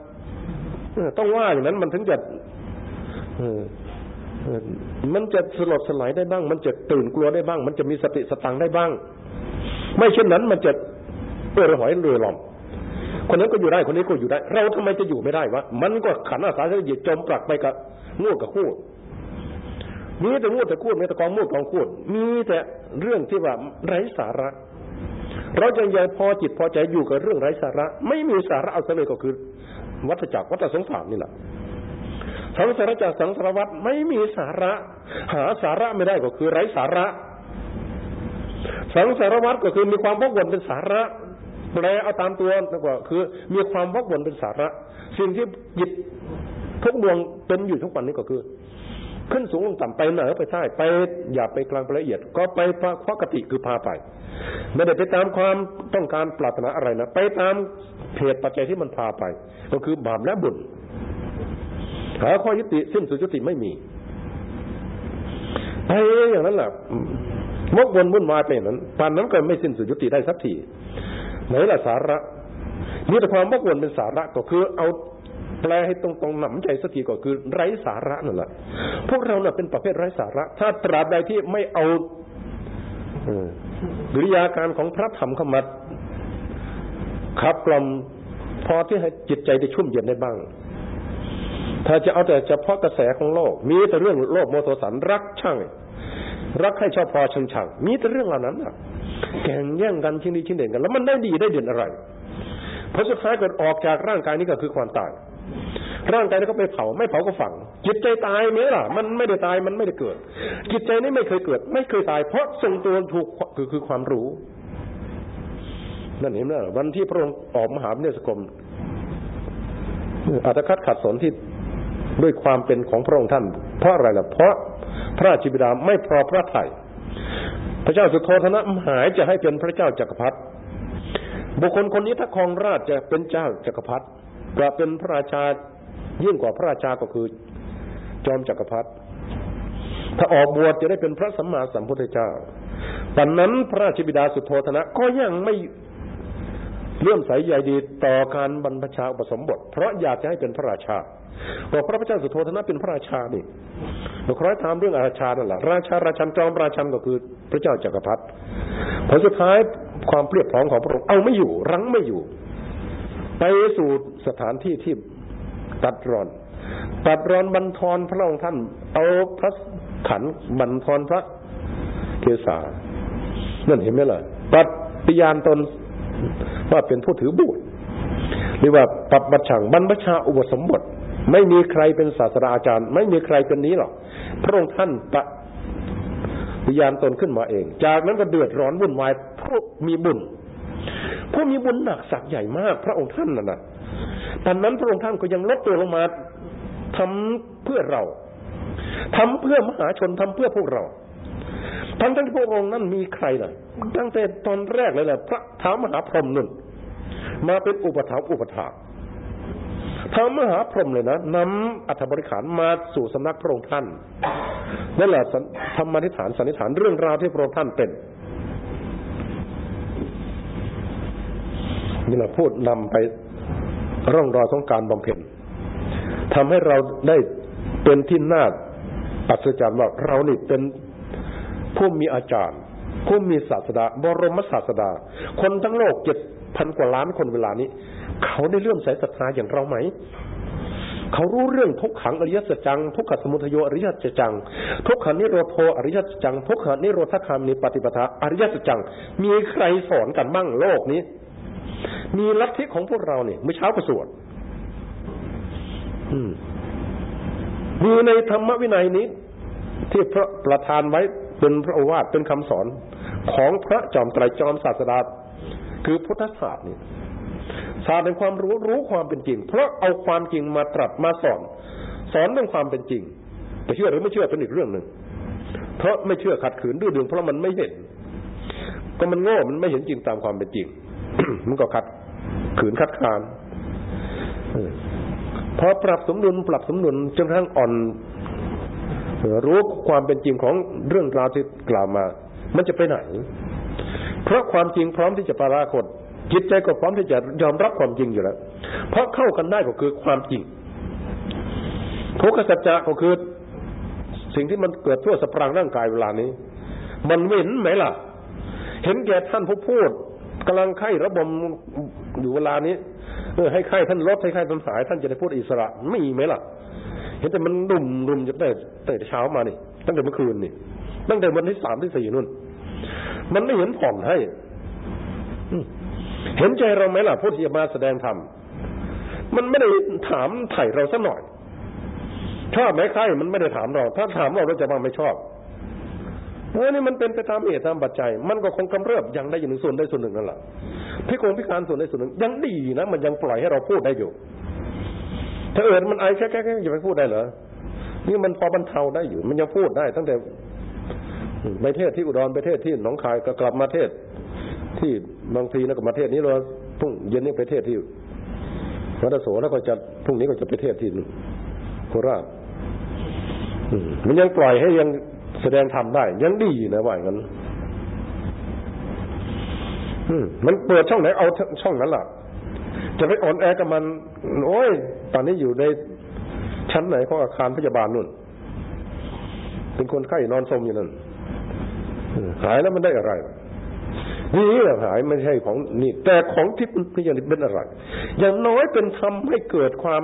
ต้องว่าอย่างนั้นมันถึงจะมันจะสลดสลายได้บ้าง มันจะตื่นกลัวได้บ้าง มันจะมีสติสตังได้บ้าง ไม่เช่นนั้นมันจะเปื่อยหอยเรือหลอมคนนั้นก็อยู่ได้คนนี้ก็อยู่ได้ เราทำไมจะอยู่ไม่ได้วะมันก็ขันอาสาจะหยิบจมปลักไปกับงูกับคู่ มีแต่งูแต่คูดมีแต่กองมูดกองคูด มีแต่เรื่องที่ว่าไร้สาระ เราจะยังพอจิตพอใจอยู่กับเรื่องไร้สาระ ไม่มีสาระเอาซะเลยก็คือ วัฏจักรวัฏสงสารนี่แหละสังสารจากรสังสารวัฏไม่มีสาระ หาสาระไม่ได้ก็คือไร้สาระ สังสารวัฏก็คือมีความวกวนเป็นสาระแปลเอาตามตัวก็คือ มีความวกวนเป็นสาระ สิ่งที่จิตทุกดวงเป็นอยู่ทุกวันนี้ก็คือ ขึ้นสูงลงต่ำไปเหนือไปใต้ไป อย่าไปกลางไปละเอียด ก็ไปเพราะกติคือพาไป ไม่ได้ไปตามความต้องการปรารถนาอะไรนะไปตามเหตุปัจจัยที่มันพาไป ก็คือบาปและบุญหาข้อยุติสิ้นสุดยุติไม่มีไปอย่างนั้นแหละมกวนวุ่นวายไปอย่างนั้นปานนั้นก็ไม่สิ้นสุดยุติได้สักทีไหนล่ะสาระมีแต่ความมกวนเป็นสาระก็คือเอา แปลให้ตรงๆหนำใจสักทีก็คือไร้สาระนั่นแหละพวกเราเนี่ยเป็นประเภทไร้สาระ ถ้าตราบใดที่ไม่เอากิริยาการของพระธรรมเข้ามาขับกล่อมพอที่ให้จิตใจได้ชุ่มเย็นได้บ้าง ถ้าจะเอาแต่เฉพาะกระแสของโลก มีแต่เรื่องโลกโมโทสันรักช่างรักให้ชอบพอชังชังมีแต่เรื่องเหล่านั้นะแข่งแย่งกันชิ้นดีชิ้นเด่นกัน แล้วมันได้ดีได้เด่นอะไร เพราะสุดท้ายเกิดออกจากร่างกายนี้ก็คือความตาย ร่างกายนี้ก็ไปเผาไม่เผาก็ฝัง จิตใจตายไหมล่ะ มันไม่ได้ตายมันไม่ได้เกิด จิตใจนี้ไม่เคยเกิด ไม่เคยตาย เพราะทรงตัวถูกคือคือความรู้นั่นเห็นไหมวันที่พระองค์ออกมหาวิเนศกรมอัตคัดขัดสนที่ด้วยความเป็นของพระองค์ท่าน เพราะอะไรล่ะเพราะพระราชิบิดาไม่พอพระทัยพระเจ้าสุโธธนะหายจะให้เป็นพระเจ้าจักรพรรดิบุคคลคนนี้ถ้าครองราชจะเป็นเจ้าจักรพรรดิ กว่าเป็นพระราชายิ่งกว่าพระราชาก็คือ จอมจักรพรรดิถ้าออกบวชจะได้เป็นพระสัมมาสัมพุทธเจ้าตอนนั้นพระราชบิดาสุโธธนะก็ยังไม่เลื่อมใสใหญ่ดีต่อการบรรพชาอุปสมบท เพราะอยากจะให้เป็นพระราชาบอกพระพุทธเจ้าสุโธธนะเป็นพระราชานี่เราคอยถามเรื่องอาชานั่นแหละราชาราชันจอมราชันก็คือพระเจ้าจักรพรรดิผลสุดท้ายความเปรียบพร้อมของพระองค์เอาไม่อยู่รั้งไม่อยู่ ไปสู่สถานที่ที่ตัดรอน ตัดรอนบรรทอนพระองค์ท่านเอาพระขันบรรทอนพระเกศานั่นเห็นไหมล่ะปัดปิยานตนว่าเป็นผู้ถือบุตรหรือว่าปับบัญชังบรรพชาอุปสมบท ไม่มีใครเป็นศาสตราอาจารย์ ไม่มีใครเป็นนี้หรอกพระองค์ท่านปะปิยานตนขึ้นมาเอง จากนั้นก็เดือดร้อนวุ่นวายผู้มีบุญ ผู้มีบุญหนักสักใหญ่มาก พระองค์ท่านน่ะนะตอนนั้นพระองค์ท่านก็ยังลดตัวลงมาทำเพื่อเราทำเพื่อมหาชนทำเพื่อพวกเราทั้งที่พระองค์นั้นมีใครล่ะตั้งแต่ตอนแรกเลยแหละพระท้ามหาพรหมนุ่นมาเป็นอุปถัมภ์อุปถาท้ามหาพรหมเลยนะนำอัฐบริขารมาสู่สำนักพระองค์ท่านนั่นแหละธรรมนิฐานสันนิฐานเรื่องราวที่พระองค์ท่านเป็น นี่เราพูดนำไปร่องรอยของการบำเพ็ญทำให้เราได้เป็นที่น่าอัศจรรย์ว่าเรานี่เป็นผู้มีอาจารย์ ผู้มีศาสดาบรมศาสดา คนทั้งโลกเจ็ดพันกว่าล้านคนเวลานี้ เขาได้เลื่อมใสศรัทธาอย่างเราไหม เขารู้เรื่องทุกขังอริยสัจจัง ทุกขสมุทโยอริยสัจจัง ทุกขันิโรโทอริยสัจจัง ทุกขันิโรธคามิปฏิปทาอริยสัจจัง มีใครสอนกันบ้างโลกนี้ มีลัทธิของพวกเราเนี่ยเมื่อเช้าประสวดมีในธรรมวินัยนี้ ที่พระประทานไว้เป็นพระโอวาทเป็นคำสอนของพระจอมไตรจอมศาสดาคือพุทธศาสตร์นี่ศาสตร์ในความรู้รู้ความเป็นจริง เพราะเอาความจริงมาตรัสมาสอน สอนเรื่องความเป็นจริงจะเชื่อหรือไม่เชื่อเป็นอีกเรื่องหนึ่งเพราะไม่เชื่อขัดขืนดื้อดึงเพราะมันไม่เห็น ก็มันโง่มันไม่เห็นจริงตามความเป็นจริง มันก็ขัดขืนคัดค้านพอปรับสมดุลปรับสมดุลจนกระทั่งอ่อนรู้ความเป็นจริงของเรื่องราวที่กล่าวมา มันจะไปไหน เพราะความจริงพร้อมที่จะปรากฏจิตใจก็พร้อมที่จะยอมรับความจริงอยู่แล้ว เพราะเข้ากันได้ก็คือความจริงทุกขสัจจะก็คือ สิ่งที่มันเกิดทั่วสปรางร่างกายเวลานี้ มันเห็นไหมล่ะ เห็นแก่ท่านผู้พูด กำลังไข้ระบมอยู่เวลานี้เออให้ไข้ท่านลดให้ไข้ท่านหาย ท่านจะได้พูดอิสระไม่มีไหมล่ะ เห็นแต่มันดุมดุมจะได้แต่เช้ามานี่ตั้งแต่เมื่อคืนนี่ตั้งแต่วันที่สามที่สี่นู่น มันไม่เห็นผ่อนให้เห็นใจเราไหมล่ะผู้ที่มาแสดงธรรมมันไม่ได้ถามไถ่เราสักหน่อยชอบไหมใครมันไม่ได้ถามเรา ถ้าถามเราเราจะมาไม่ชอบ เพราะนี่มันเป็นไปตามเหตุตามปัจจัย มันก็คงกำเริบยังได้อยู่หนึ่งส่วนได้ส่วนหนึ่งนั่นแหละพิกงพิการส่วนได้ส่วนหนึ่งยังดีนะ มันยังปล่อยให้เราพูดได้อยู่ ถ้าเอิญมันไอแค่แค่แค่จะไปพูดได้เหรอนี่มันพอบรรเทาได้อยู่ มันยังพูดได้ ตั้งแต่ไปเทศที่อุดรไปเทศที่หนองคายก็กลับมาเทศ ที่บางทีนะกลับประเทศนี้เราพรุ่งเย็นนี้ไปเทศที่วัดโสแล้วก็จะพรุ่งนี้ก็จะไปเทศที่โคราชมันยังปล่อยให้ยัง แสดงธรรมได้ ยังดีนะว่าอย่างนั้นมันเปิดช่องไหนเอาช่องนั้นล่ะ จะไปอ่อนแอกับมัน โอ้ย ตอนนี้อยู่ในชั้นไหนของอาคารพยาบาลนู่น เป็นคนไข้นอนสมอยู่นั่นหายแล้วมันได้อะไรนี่หายไม่ใช่ของนี่ แต่ของที่เป็นพยานเป็นอะไร อย่างน้อยเป็นทำให้เกิดความ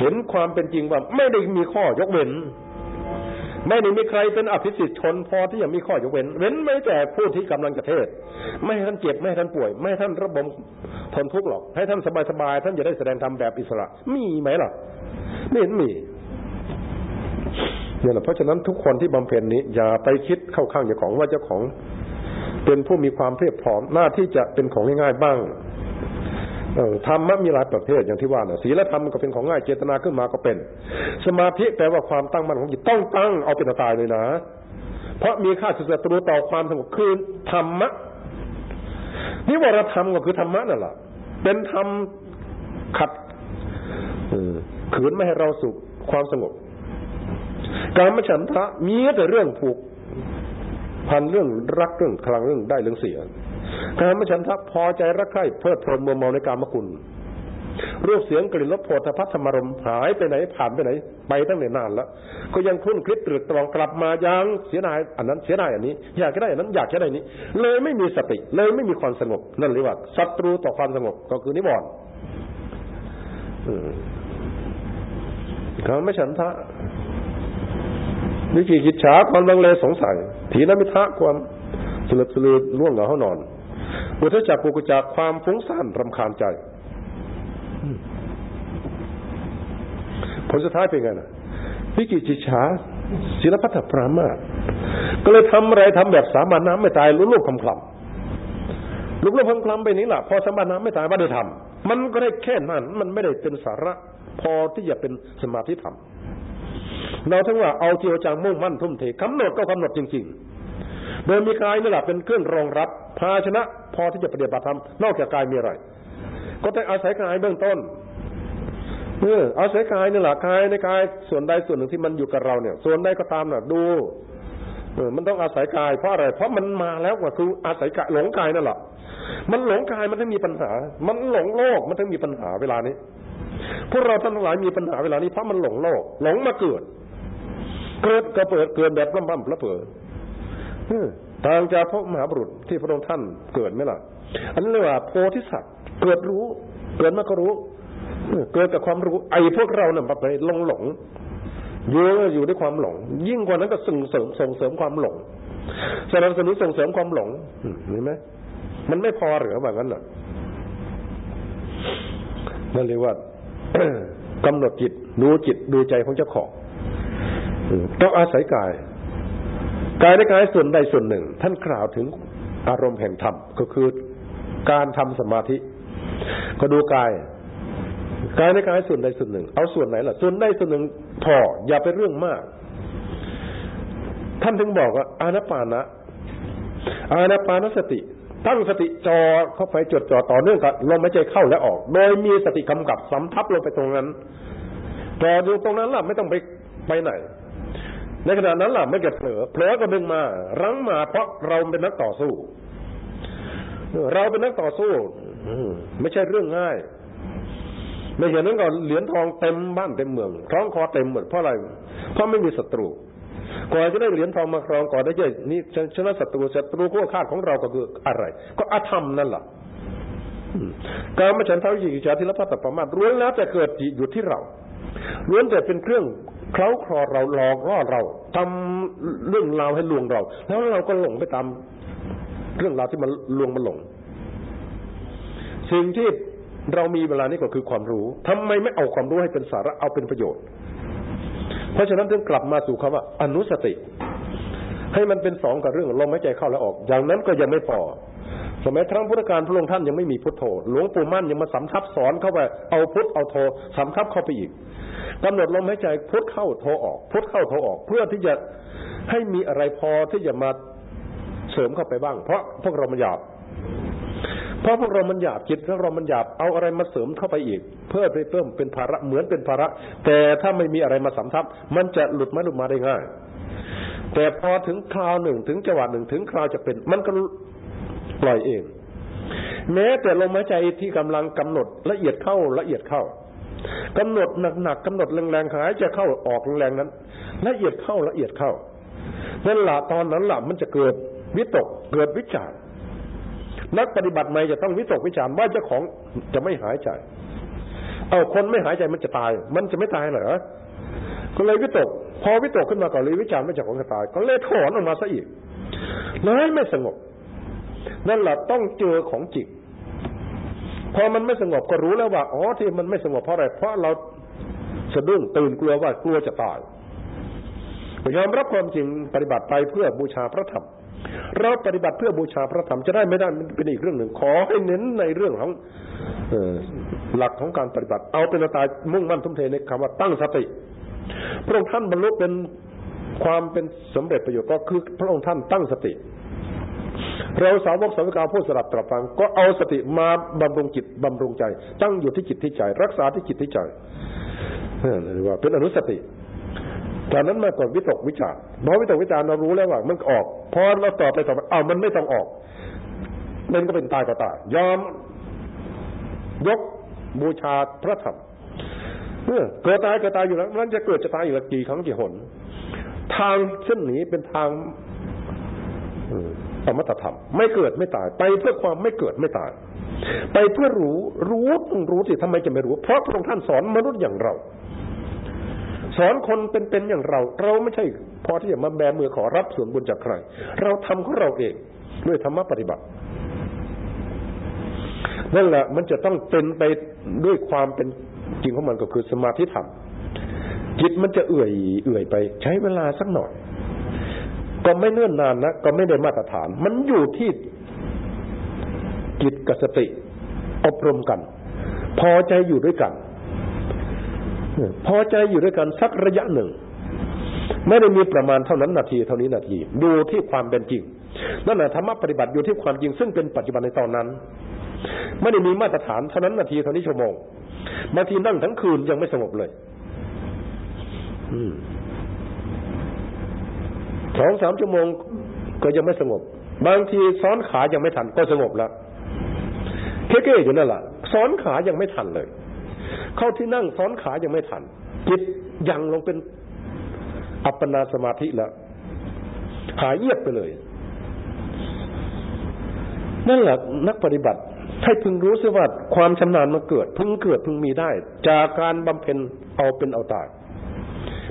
เห็นความเป็นจริงว่า ไม่ได้มีข้อยกเว้น ไม่ได้มีใครเป็นอภิสิทธิ์ชนพอที่จะมีข้อยกเว้น เว้นไม่แต่ผู้ที่กำลังจะเทศ ไม่ให้ท่านเจ็บไม่ให้ท่านป่วย ไม่ให้ท่านระบมทนทุกข์หรอก ให้ท่านสบายๆท่านจะได้แสดงธรรมแบบอิสระ มีไหมล่ะไม่เห็นมีเนี่ยแหละเพราะฉะนั้นทุกคนที่บำเพ็ญนี้อย่าไปคิดเข้าข้างเจ้าของว่าเจ้าของ เป็นผู้มีความเพียรพร้อมหน้าที่จะเป็นของง่ายๆบ้าง เออธรรมะมีหลายประเภทอย่างที่ว่าน่ะศีลธรรมมันก็เป็นของง่ายเจตนาขึ้นมาก็เป็น สมาธิแปลว่าความตั้งมั่นของจิตต้องตั้งเอาเป็นตายเลยนะ เพราะมีค่าศัตรูต่อความสงบคือธรรมะนิวรธรรมก็คือธรรมะนั่นแหละเป็นธรรมขัดขืนไม่ให้เราสุขความสงบ การมฉันทะมีแต่เรื่องผูกพันเรื่องรักเรื่องคลังเรื่องได้เรื่องเสีย การมฉันทะพอใจรักใคร่เพลิดเพลินมัวเมาในการมคุณรูปเสียงกลิ่นรสโผฏฐพัฒธรรมรมหายไปไหนผ่านไปไหน ไปตั้งแต่นานแล้ว ก็ยังคุ้นคิดตรึกตรองกลับมายังเสียดายอันนั้นเสียดายอันนี้ อยากจะได้อันนั้นอยากจะได้นี้ เลยไม่มีสติ เลยไม่มีความสงบนั่นเรียกว่าศัตรูต่อความสงบก็คือนิวรณ์การไม่ฉันทะวิจิกิจฉาความลังเลสงสัยถีนมิทะความสลืดสลืดล่วงเหงาเขานอน บุทจักกุกจักความฟุ้งซ่านรำคาญใจ ผลสุดท้ายเป็นไงนะวิจิจิจฉาศิลพัฒปรามาก็เลยทำอะไรทำแบบสามัญน้ำไม่ตายลุกลุกคำคลำลุกลุกคำคลำไปนี้แหละพอสามัญน้ำไม่ตายว่าได้ทำมันก็ได้แค่นั้น มันไม่ได้เป็นสาระพอที่จะเป็นสมาธิธรรมเราทั้งว่าเอาเจียวจังมุ่งมั่นทุ่มเทกำหนดก็กำหนดจริง ๆ ดยมีกายนี่แหละเป็นเครื่องรองรับ ภาชนะพอที่จะปฏิบัติธรรมนอกจากกายมีอะไรก็ต้องอาศัยกายเบื้องต้นเอออาศัยกายนี่แหละกายในกายส่วนใดส่วนหนึ่งที่มันอยู่กับเราเนี่ย ส่วนใดก็ตามน่ะ ดูเออมันต้องอาศัยกายเพราะอะไร เพราะมันมาแล้วก็คืออาศัยกายหลงกายนั่นแหละมันหลงกายมันถึงมีปัญหา มันหลงโลกมันถึงมีปัญหาเวลานี้ พวกเราท่านทั้งหลายมีปัญหาเวลานี้เพราะมันหลงโลก หลงมาเกิด เกิดก็เปิดเกิดแบบล่ำล่ำละเผอ ต่างจากพระมหาบุรุษที่พระองค์ท่านเกิดไหมล่ะ อันนี้เรียกว่าโพธิสัตว์เกิดรู้ เกิดมาก็รู้เกิดจากความรู้ไอ้พวกเราเนี่ยไปหลงหลงอยู่อยู่ด้วยความหลง ยิ่งกว่านั้นก็ส่งเสริมส่งเสริมความหลงสนับสนุนส่งเสริมความหลงเห็นไหมมันไม่พอหรือแบบนั้นน่ะนั่นเรียกว่ากำหนดจิตดูจิตดูใจของเจ้าของต้องอาศัยกาย กายในกายส่วนใดส่วนหนึ่ง ท่านกล่าวถึงอารมณ์แห่งธรรมก็คือการทำสมาธิ ก็ดูกายกายในกายส่วนใดส่วนหนึ่ง เอาส่วนไหนล่ะ ส่วนใดส่วนหนึ่งพออย่าไปเรื่องมาก ท่านถึงบอกว่าอานาปานะ อานาปานสติ ตั้งสติจอเข้าไปจดจ่อต่อเนื่องกับลมหายใจเข้าและออก โดยมีสติกำกับสำทับลงไปตรงนั้นแต่ดูตรงนั้นล่ะไม่ต้องไปไปไหน ในขณะนั้นล่ะไม่เกิดเผลอเผลอก็ดึงมารั้งมาเพราะเราเป็นนักต่อสู้ เราเป็นนักต่อสู้ไม่ใช่เรื่องง่ายไม่เห็นนั้นก็เหรียญทองเต็มบ้านเต็มเมืองคล้องคอเต็มหมดเพราะอะไรเพราะไม่มีศัตรูก่อนจะได้เหรียญทองมาครองก่อนได้เจะนี่ชนะศัตรูศัตรูขั้วคาของเราก็คืออะไร ก็อาธรรมนั่นแหละการมาฉันเท้าหญิงจาทิลพัตตปรมาตร้วนแล้วแต่เกิดอยู่ที่เราล้วนแต่เป็นเครื่อง เคล้าคลอเราหลอกล่อเราทำเรื่องราวให้ลวงเรา แล้วเราก็หลงไปตามเรื่องราวที่มันลวงมันหลง สิ่งที่เรามีเวลานี้ก็คือความรู้ทำไมไม่เอาความรู้ให้เป็นสาระเอาเป็นประโยชน์ เพราะฉะนั้นจึงกลับมาสู่คำว่าอนุสติ ให้มันเป็นสองกับเรื่องลมหายใจเข้าและออก อย่างนั้นก็ยังไม่พอ สมัยครั้งพุทธกาลพระองค์ท่านยังไม่มีพุทโธหลวงปู่มั่นยังมาสำทับสอนเข้าไปเอาพุทเอาโธสำทับเข้าไปอีกกำหนดลมหายใจพุทเข้าโทออก พุทเข้าโทออก เพื่อที่จะให้มีอะไรพอที่จะมาเสริมเข้าไปบ้าง เพราะพวกเรามันหยาบเพราะพวกเรามันหยาบจิตของเรามันหยาบเอาอะไรมาเสริมเข้าไปอีก เพื่อไปเพิ่มเป็นภาระเหมือนเป็นภาระ แต่ถ้าไม่มีอะไรมาสัมทับ มันจะหลุดมาหลุดมาได้ง่าย แต่พอถึงคราวหนึ่งถึงจังหวะหนึ่งถึงคราวจะเป็น มันก็ ปล่อยเอง แม้แต่ลมหายใจที่กำลังกำหนดละเอียดเข้าละเอียดเข้ากำหนดหนักๆกำหนดแรงๆหายจะเข้าออกแรงๆนั้น ละเอียดเข้าละเอียดเข้านั่นละตอนนั้นละมันจะเกิดวิตกเกิดวิจารนักปฏิบัติใหม่จะต้องวิตกวิจารว่าเจ้าของจะไม่หายใจ เอาคนไม่หายใจมันจะตาย มันจะไม่ตายเหรอก็เลยวิตก พอวิตกขึ้นมาก่อนเลยวิจารไม่เจ้าของจะตาย ก็เลยถอนออกมาซะอีกเลยไม่สงบ นั่นแหละต้องเจอของจริงพอมันไม่สงบก็รู้แล้วว่าอ๋อที่มันไม่สงบเพราะอะไร เพราะเราสะดุ้งตื่นกลัวว่ากลัวจะตายยอมรับความจริงปฏิบัติไปเพื่อบูชาพระธรรม เราปฏิบัติเพื่อบูชาพระธรรมจะได้ไม่ได้เป็นอีกเรื่องหนึ่งขอให้เน้นในเรื่องของหลักของการปฏิบัติ เอาเป็นตายมุ่งมั่นทุ่มเทในคำว่าตั้งสติ พระองค์ท่านบรรลุเป็นความเป็นสมเด็จประโยชน์ก็คือพระองค์ท่านตั้งสติ เราสาวกสาวิกาผู้สลับตรับฟัง ก็เอาสติมาบำรุงจิตบำรุงใจ ตั้งอยู่ที่จิตที่ใจ รักษาที่จิตที่ใจนี่เรียกว่าเป็นอนุสติจากนั้นมาก่อนวิตกวิจารเพอวิตกวิจารเรารู้แล้วว่า มันออกพอเราต่อไปต่อไปอ้าวมันไม่ต้องออกมันก็เป็นตายก็ตายยอมยกบูชาพระธรรมเกิดตายเก็ตายอยู่แล้วมันจะเกิดจะตายอยู่ละกี่ครั้งกี่หน ทางเส้นนี้เป็นทาง อมตะธรรม ไม่เกิดไม่ตาย ไปเพื่อความไม่เกิดไม่ตาย ไปเพื่อรู้รู้ต้องรู้สิทำไมจะไม่รู้ เพราะพระองค์ท่านสอนมนุษย์อย่างเรา สอนคนเป็นๆอย่างเรา เราไม่ใช่พอที่จะมาแบมือขอรับส่วนบุญจากใคร เราทำของเราเอง ด้วยธรรมปฏิบัตินั่นแหละมันจะต้องเป็นไปด้วยความเป็นจริงของมันก็คือสมาธิธรรมจิตมันจะเอื่อยเอื่อยไป ใช้เวลาสักหน่อย ก็ไม่เนื่อนนานนะก็ไม่ได้มาตรฐาน มันอยู่ที่จิตกับสติ อบรมกัน พอใจอยู่ด้วยกัน พอใจอยู่ด้วยกันสักระยะหนึ่ง ไม่ได้มีประมาณเท่านั้นนาทีเท่านี้นาทีดูที่ความเป็นจริงนั่นแหละธรรมะปฏิบัติอยู่ที่ความจริงซึ่งเป็นปัจจุบันในตอนนั้น ไม่ได้มีมาตรฐานเท่านั้นนาทีเท่านี้ชั่วโมงบางทีนั่งทั้งคืนยังไม่สงบเลย อืม สองสามชั่วโมงก็ยังไม่สงบ บางทีซ้อนขายังไม่ทันก็สงบแล้วเก๊ๆอยู่นั่นแหละซ้อนขายังไม่ทันเลย เข้าที่นั่งซ้อนขายังไม่ทันจิตยังลงเป็นอัปปนาสมาธิแล้วหายเยียบไปเลย นั่นแหละนักปฏิบัติให้พึงรู้สิว่าความชำนาญมันเกิด พึงเกิดพึงมีได้ จากการบำเพ็ญเอาเป็นเอาตาย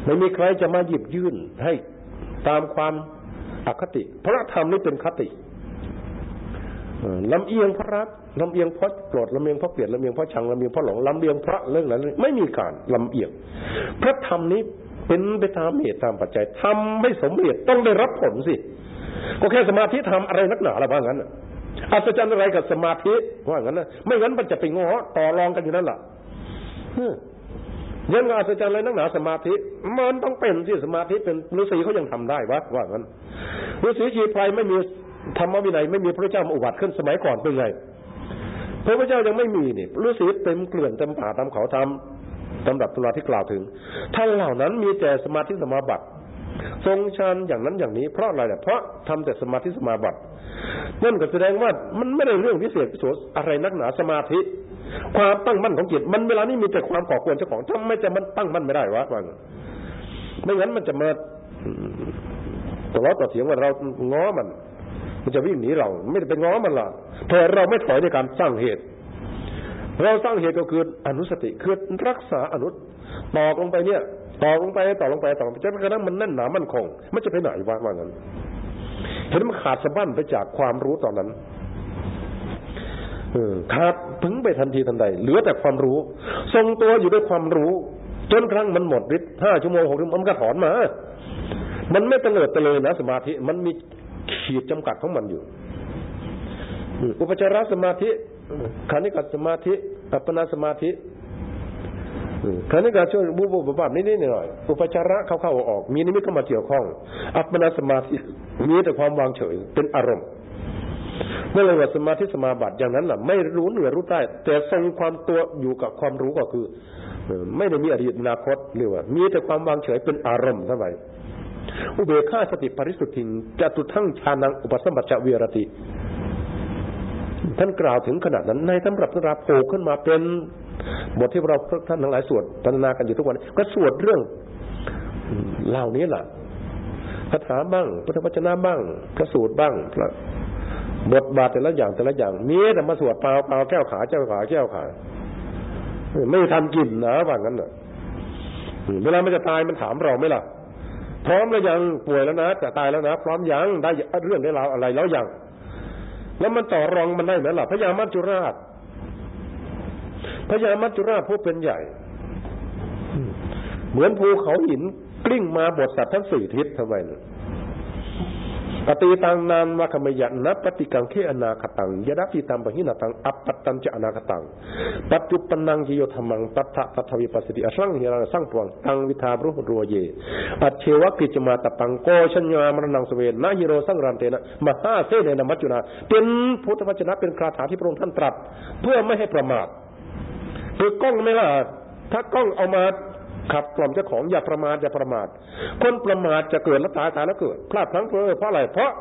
ไม่มีใครจะมาหยิบยื่นให้ ตามความอคติ พระธรรมนี่เป็นคติลำเอียงพระรักลำเอียงเพราะโกรธลำเอียงเพราะเกลียดลำเอียงเพราะชังลำเอียงเพราะหลงลำเอียงเพราะเรื่องนั้นไม่มีการลำเอียง พระธรรมนี้เป็นไปตามเหตุตามปัจจัยทำไม่สมเหตุต้องได้รับผลสิ ก็แค่สมาธิทำอะไรนักหนาอะไรบ้างงั้นอัศจรรย์อะไรกับสมาธิว่างั้นนะไม่งั้นมันจะไปงอต่อรองกันอยู่นั่นแหละ ยังอาศจรรย์อะไรนักหนาสมาธิ มันต้องเป็นที่สมาธิเป็นฤาษีเขายังทำได้วะว่างั้นฤาษีชีไพรไม่มีธรรมวินัยไม่มีพระเจ้ามาอุบัติขึ้นสมัยก่อนเป็นไงพระพุทธเจ้ายังไม่มีนี่ฤาษีเต็มเกลื่อนเต็มป่าตามเขาทำตำรับตุลาที่กล่าวถึงท่านเหล่านั้นมีแต่สมาธิสมาบัติ ทรงฌานอย่างนั้นอย่างนี้เพราะอะไรเนี่ยเพราะทำแต่สมาธิสมาบัตินั่นก็แสดงว่ามันไม่ได้เรื่องพิเศษพิโสอะไรนักหนาสมาธิ ความตั้งมั่นของจิตมันเวลานี้มีแต่ความก่อควรเจ้าของทำไมจะมันตั้งมั่นไม่ได้วะว่าไม่งั้นมันจะมาตลอดต่อเสียงว่าเราง้อมัน มันจะวิ่งหนีเรา ไม่ได้ไปง้อมันล่ะแต่เราไม่ถอยในการสร้างเหตุ เราสร้างเหตุก็คืออนุสติคือรักษาอนุตอกลงไปเนี่ย ต่อลงไปต่อลงไปต่อลงไปจนกระทั่งมันแน่นหนามั่นคงมันจะไปไหนวะว่างั้นเห็นมันขาดสะบั้นไปจากความรู้ตอนนั้นขาดพึงไปทันทีทันใด เหลือแต่ความรู้ ทรงตัวอยู่ด้วยความรู้ จนครั้งมันหมดฤทธิ์ห้าชั่วโมงหกชั่วโมงมันก็ถอนมา มันไม่เตลิดเตลยนะสมาธิมันมีขีดจำกัดของมันอยู่ อุปจารสมาธิขานิกัสมาธิอัปปนาสมาธิ ขานิกัช่วยบูบูบบนิดหน่อยอุปจาระเข้าๆออก มีนิมิตเข้ามาเกี่ยวข้อง อัปปนาสมาธิมีแต่ความวางเฉยเป็นอารมณ์เมื่อเราว่าสมาธิสมาบัติอย่างนั้นแหละไม่รู้เหนือรู้ใต้แต่ทรงความตัวอยู่กับความรู้ก็คือ ไม่ได้มีอดีตอนาคตเรียกว่า มีแต่ความวางเฉยเป็นอารมณ์เท่าไหร่อุเบกขาสติปริสุทธิงจตุทั้งชานังอุปสมบัติเวีรติ ท่านกล่าวถึงขนาดนั้น ในตำรับตำราโผล่ขึ้นมาเป็นบทที่เราพวกท่านทั้งหลายสวดพรรณนากันอยู่ทุกวัน ก็สวดเรื่องเหล่านี้แหละคาถาบ้างพุทธวจนะบ้างพระสูตรบ้างบทบาทแต่ละอย่างแต่ละอย่างมีแต่มาสวดเปล่าเปล่าแก้วขาแก้วขาแก้วขาไม่ทันกินนะว่างั้นน่ะเวลามันจะตายมันถามเราไหมล่ะ พร้อมแล้วยังป่วยแล้วนะจะตายแล้วนะ พร้อมยังได้เรื่องได้ราวอะไรแล้วยัง แล้วมันต่อรองมันได้ไหมล่ะพญามัจจุราชพญามัจจุราชผู้เป็นใหญ่ เหมือนภูเขาหินกลิ้งมาบทสัตว์ทั้งสี่ทิศทำไมเนี่ย ปฏิตังนานวะขมยันนะปฏิกังเคอนาคตังยะปิตังปหินาตังอัปปตันจะอนาคตังปัจจุปนังยิโยธรรมังตัทธะตัทวิปัสสติอสังหิรังสังปวงตังวิทาบรุรัวเยอัจเชวะกิจมาตปังโกชัญญามรณังสเวนาฮิโรสังรันเตนะมหาเสเนนมัจจุนาเป็นพุทธวจนะเป็นคาถาที่พระองค์ท่านตรัส เพื่อไม่ให้ประมาทคือกล้องไม่ล่ะถ้ากล้องเอามา ขับกล่อมเจ้าของอย่าประมาทอย่าประมาทคนประมาทจะเกิดแล้วตายตายแล้วเกิด พลาดพลั้งเพอเพราะอะไรเพราะ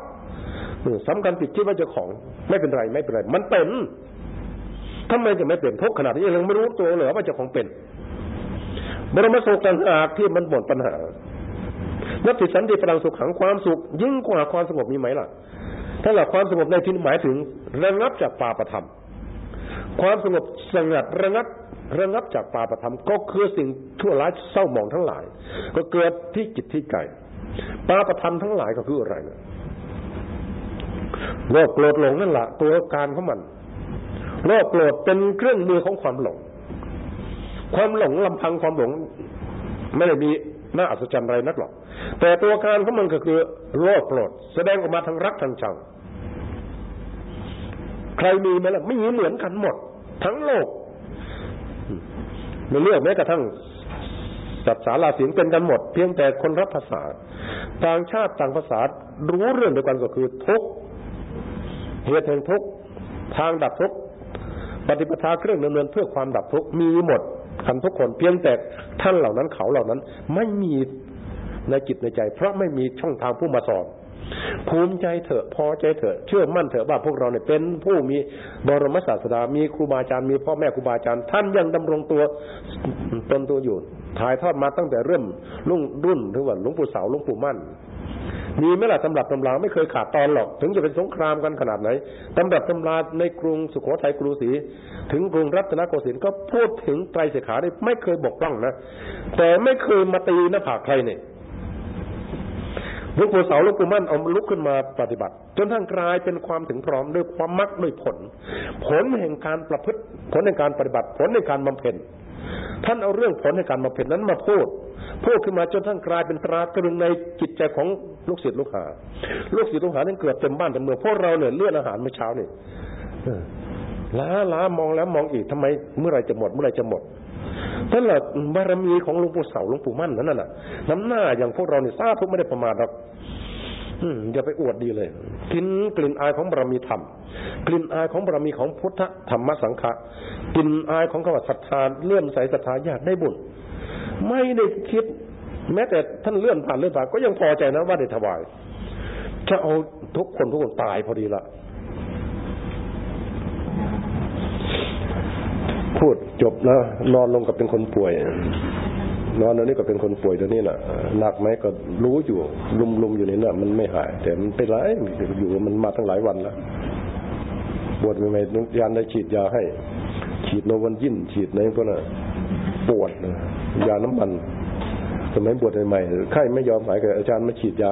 สำคัญผิดที่ว่าเจ้าของไม่เป็นไรไม่เป็นไรมันเป็นทำไมจะไม่เป็นทุกขนาดนี้ยังไม่รู้ตัวเลยว่าเจ้าของเป็นบรมโศกต่างหากที่มันหมดปัญหานับติสันติพลังสุขขังความสุข ยิ่งกว่าความสงบมีไหมล่ะ ถ้าหลักความสงบในที่หมายถึงระงับจากปาประธรรม ความสงบสงัดระงับ ระงับจากปาประธรรมก็คือสิ่งทั่วร้ายเศร้าหมองทั้งหลาย ก็เกิดที่จิตที่ใจปาประธรรมทั้งหลายก็คืออะไรนะโลภโกรธหลงนั่นแหละตัวการของมันโลภโกรธเป็นเครื่องมือของความหลง ความหลงลำพังความหลง ไม่ได้มีน่าอัศจรรย์อะไรนักหรอก แต่ตัวการของมันก็คือโลภโกรธแสดงออกมาทางรักทางชังใครมีไหมล่ะไม่มีเหมือนกันหมด ทั้งโลก ไม่เลือกแม้กระทั่งสัตว์สาราเสียงเป็นกันหมด เพียงแต่คนรับภาษา ต่างชาติต่างภาษารู้เรื่องเดียวกันก็คือทุกเหตุแห่งทุกทางดับทุกปฏิปทาเครื่องดำเนินเพื่อความดับทุกมีหมดกันทุกคนเพียงแต่ท่านเหล่านั้นเขาเหล่านั้น ไม่มีในจิตในใจ เพราะไม่มีช่องทางผู้มาสอน ภูมิใจเถอะพอใจเถอะเชื่อมั่นเถอะว่าพวกเราเนี่ยเป็นผู้มีบรมศาสดามีครูบาอาจารย์มีพ่อแม่ครูบาอาจารย์ท่านยังดำรงตัวตนตัวอยู่ถ่ายทอดมาตั้งแต่เริ่มรุ่งรุ่นถึงว่าหลวงปู่เสาหลวงปู่มั่นมีไหมล่ะตำรับตำราไม่เคยขาดตอนหรอก ถึงจะเป็นสงครามกันขนาดไหนตำรับตำราในกรุงสุโขทัยกรุงศรีถึงกรุงรัตนโกสินทร์ก็พูดถึงไตรเสขาได้ไม่เคยบกพร่องนะแต่ไม่เคยมาตีหน้าผากใครเนี่ย ลวงปู่เสาลวงปู่มั่นเอาลุกขึ้นมาปฏิบัติ จนทั้งกลายเป็นความถึงพร้อมด้วยความมักด้วยผล ผลแห่งการประพฤติ ผลในการปฏิบัติ ผลในการบำเพ็ญท่านเอาเรื่องผลในการบำเพ็ญนั้นมาพูด พูดขึ้นมาจนท่านกลายเป็นตราตรึงในจิตใจของลูกศิษย์ลูกหา ลูกศิษย์ลูกหานั้นเกิดเต็มบ้านเต็มเมืองพวกเราเนี่ยเลื่อนอาหารเมื่อเช้านี่ล้าล้ามองแล้วมองอีกทำไมเมื่อไรจะหมด เมื่อไรจะหมด นั่นแหละบารมีของหลวงปู่เสาหลวงปู่มั่นนั่นน่ะน้ำหน้าอย่างพวกเราเนี่ยทราบทุกไม่ได้ประมาทหรอกอย่าไปอวดดีเลยกินกลิ่นอายของบารมีธรรม กลิ่นอายของบารมีของพุทธธรรมสังฆะกลิ่นอายของคำว่าศรัทธาเลื่อมใสศรัทธาญาติได้บุญไม่ได้คิด แม้แต่ท่านเลื่อนผ่านเลื่อนผ่านก็ยังพอใจนะว่าได้ถวายจะเอาทุกคนทุกคนตายพอดีละ พูดจบแล้วนอนลงกับเป็นคนป่วย นอนตอนนี้ก็เป็นคนป่วยตัวนี้แหละหนักไหมก็รู้อยู่ลุมๆอยู่ในนั้นมันไม่หาย แต่มันไปไรอยู่มันมาตั้งหลายวันแล้วปวดใหม่ๆยานได้ฉีดยาให้ ฉีดโนวันยินฉีดในพวกนั้นปวดยาน้ำมันสมัยบวชใหม่ๆไข้ไม่ยอมหายกับอาจารย์มาฉีดยา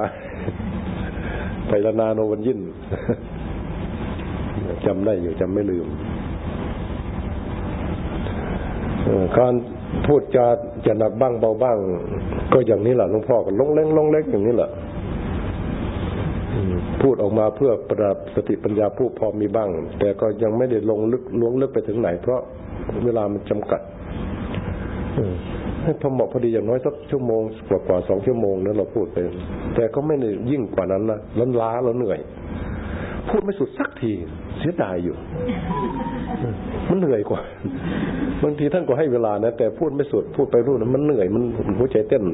ไปละนาโนวันยินจำได้อยู่จำไม่ลืม การพูดจาจะหนักบ้างเบาบ้าง ก็อย่างนี้แหละหลวงพ่อก็ลงเล้งลงเล็กอย่างนี้แหละพูดออกมาเพื่อประดับสติปัญญาผู้พอมีบ้าง แต่ก็ยังไม่ได้ลงลึกล้วงลึกไปถึงไหน เพราะเวลามันจำกัดให้พอเหมาะพอดีอย่างน้อยสักชั่วโมงกว่ากว่าสองชั่วโมงนั้นเราพูดไป แต่ก็ไม่ได้ยิ่งกว่านั้นนะล้นล้าแล้วเหนื่อย พูดไม่สุดสักที เสียดายอยู่ มันเหนื่อยกว่าบางทีท่านก็ให้เวลานะ แต่พูดไม่สุดพูดไปรู้นะมันเหนื่อยมันหัวใจเต้น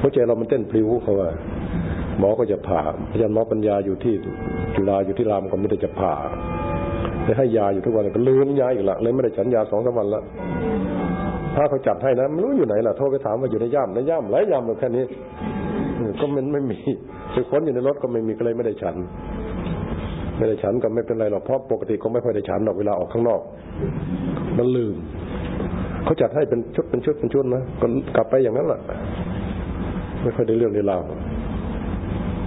หัวใจเรามันเต้นพลิ้วเขาว่าหมอก็จะผ่าอาจารย์หมอปัญญาอยู่ที่จุฬาอยู่ที่รามก็ไม่ได้จะผ่าเลยให้ยาอยู่ทุกวันก็ลืมยาอีกละเลยไม่ได้ฉันยาสองสามวันละถ้าเขาจัดให้นะไม่รู้อยู่ไหนล่ะโทรไปถามว่าอยู่ในย่ามในย่ามหลายย่ามเลยแค่นี้ก็มันไม่มีไปค้นอยู่ในรถก็ไม่มีก็เลยไม่ได้ฉัน ไม่ได้ฉันก็ไม่เป็นไรหรอกเพราะปกติก็ไม่ค่อยได้ฉันหรอกเวลาออกข้างนอก มันลืมเขาจัดให้เป็นชุดเป็นชุดเป็นชุดนะก็กลับไปอย่างนั้นแหละไม่ค่อยได้เรื่องในราว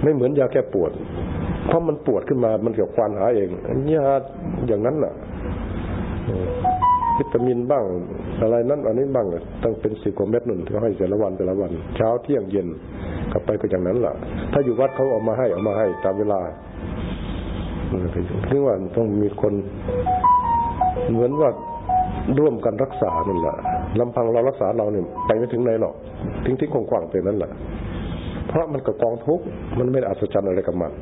ไม่เหมือนยาแก้ปวด เพราะมันปวดขึ้นมามันเกี่ยวควานหาเองยาอย่างนั้นน่ะวิตามินบ้าง อะไรนั้นอันนี้บ้างต้องเป็นสิบกว่าเม็ดนุ่นเขาให้แต่ละวันแต่ละวัน เช้าเที่ยงเย็นกลับไปก็อย่างนั้นแหละถ้าอยู่วัดเขาเอามาให้เอามาให้ ตามเวลา คือว่าต้องมีคนเหมือนว่าร่วมกันรักษานั่นแหละลำพังเรารักษาเราเนี่ยไปไม่ถึงไหนหรอก ทิ้งทิ้งขวางไปนั่นแหละเพราะมันกับกองทุกข์มันไม่อัศจรรย์อะไรกับมัน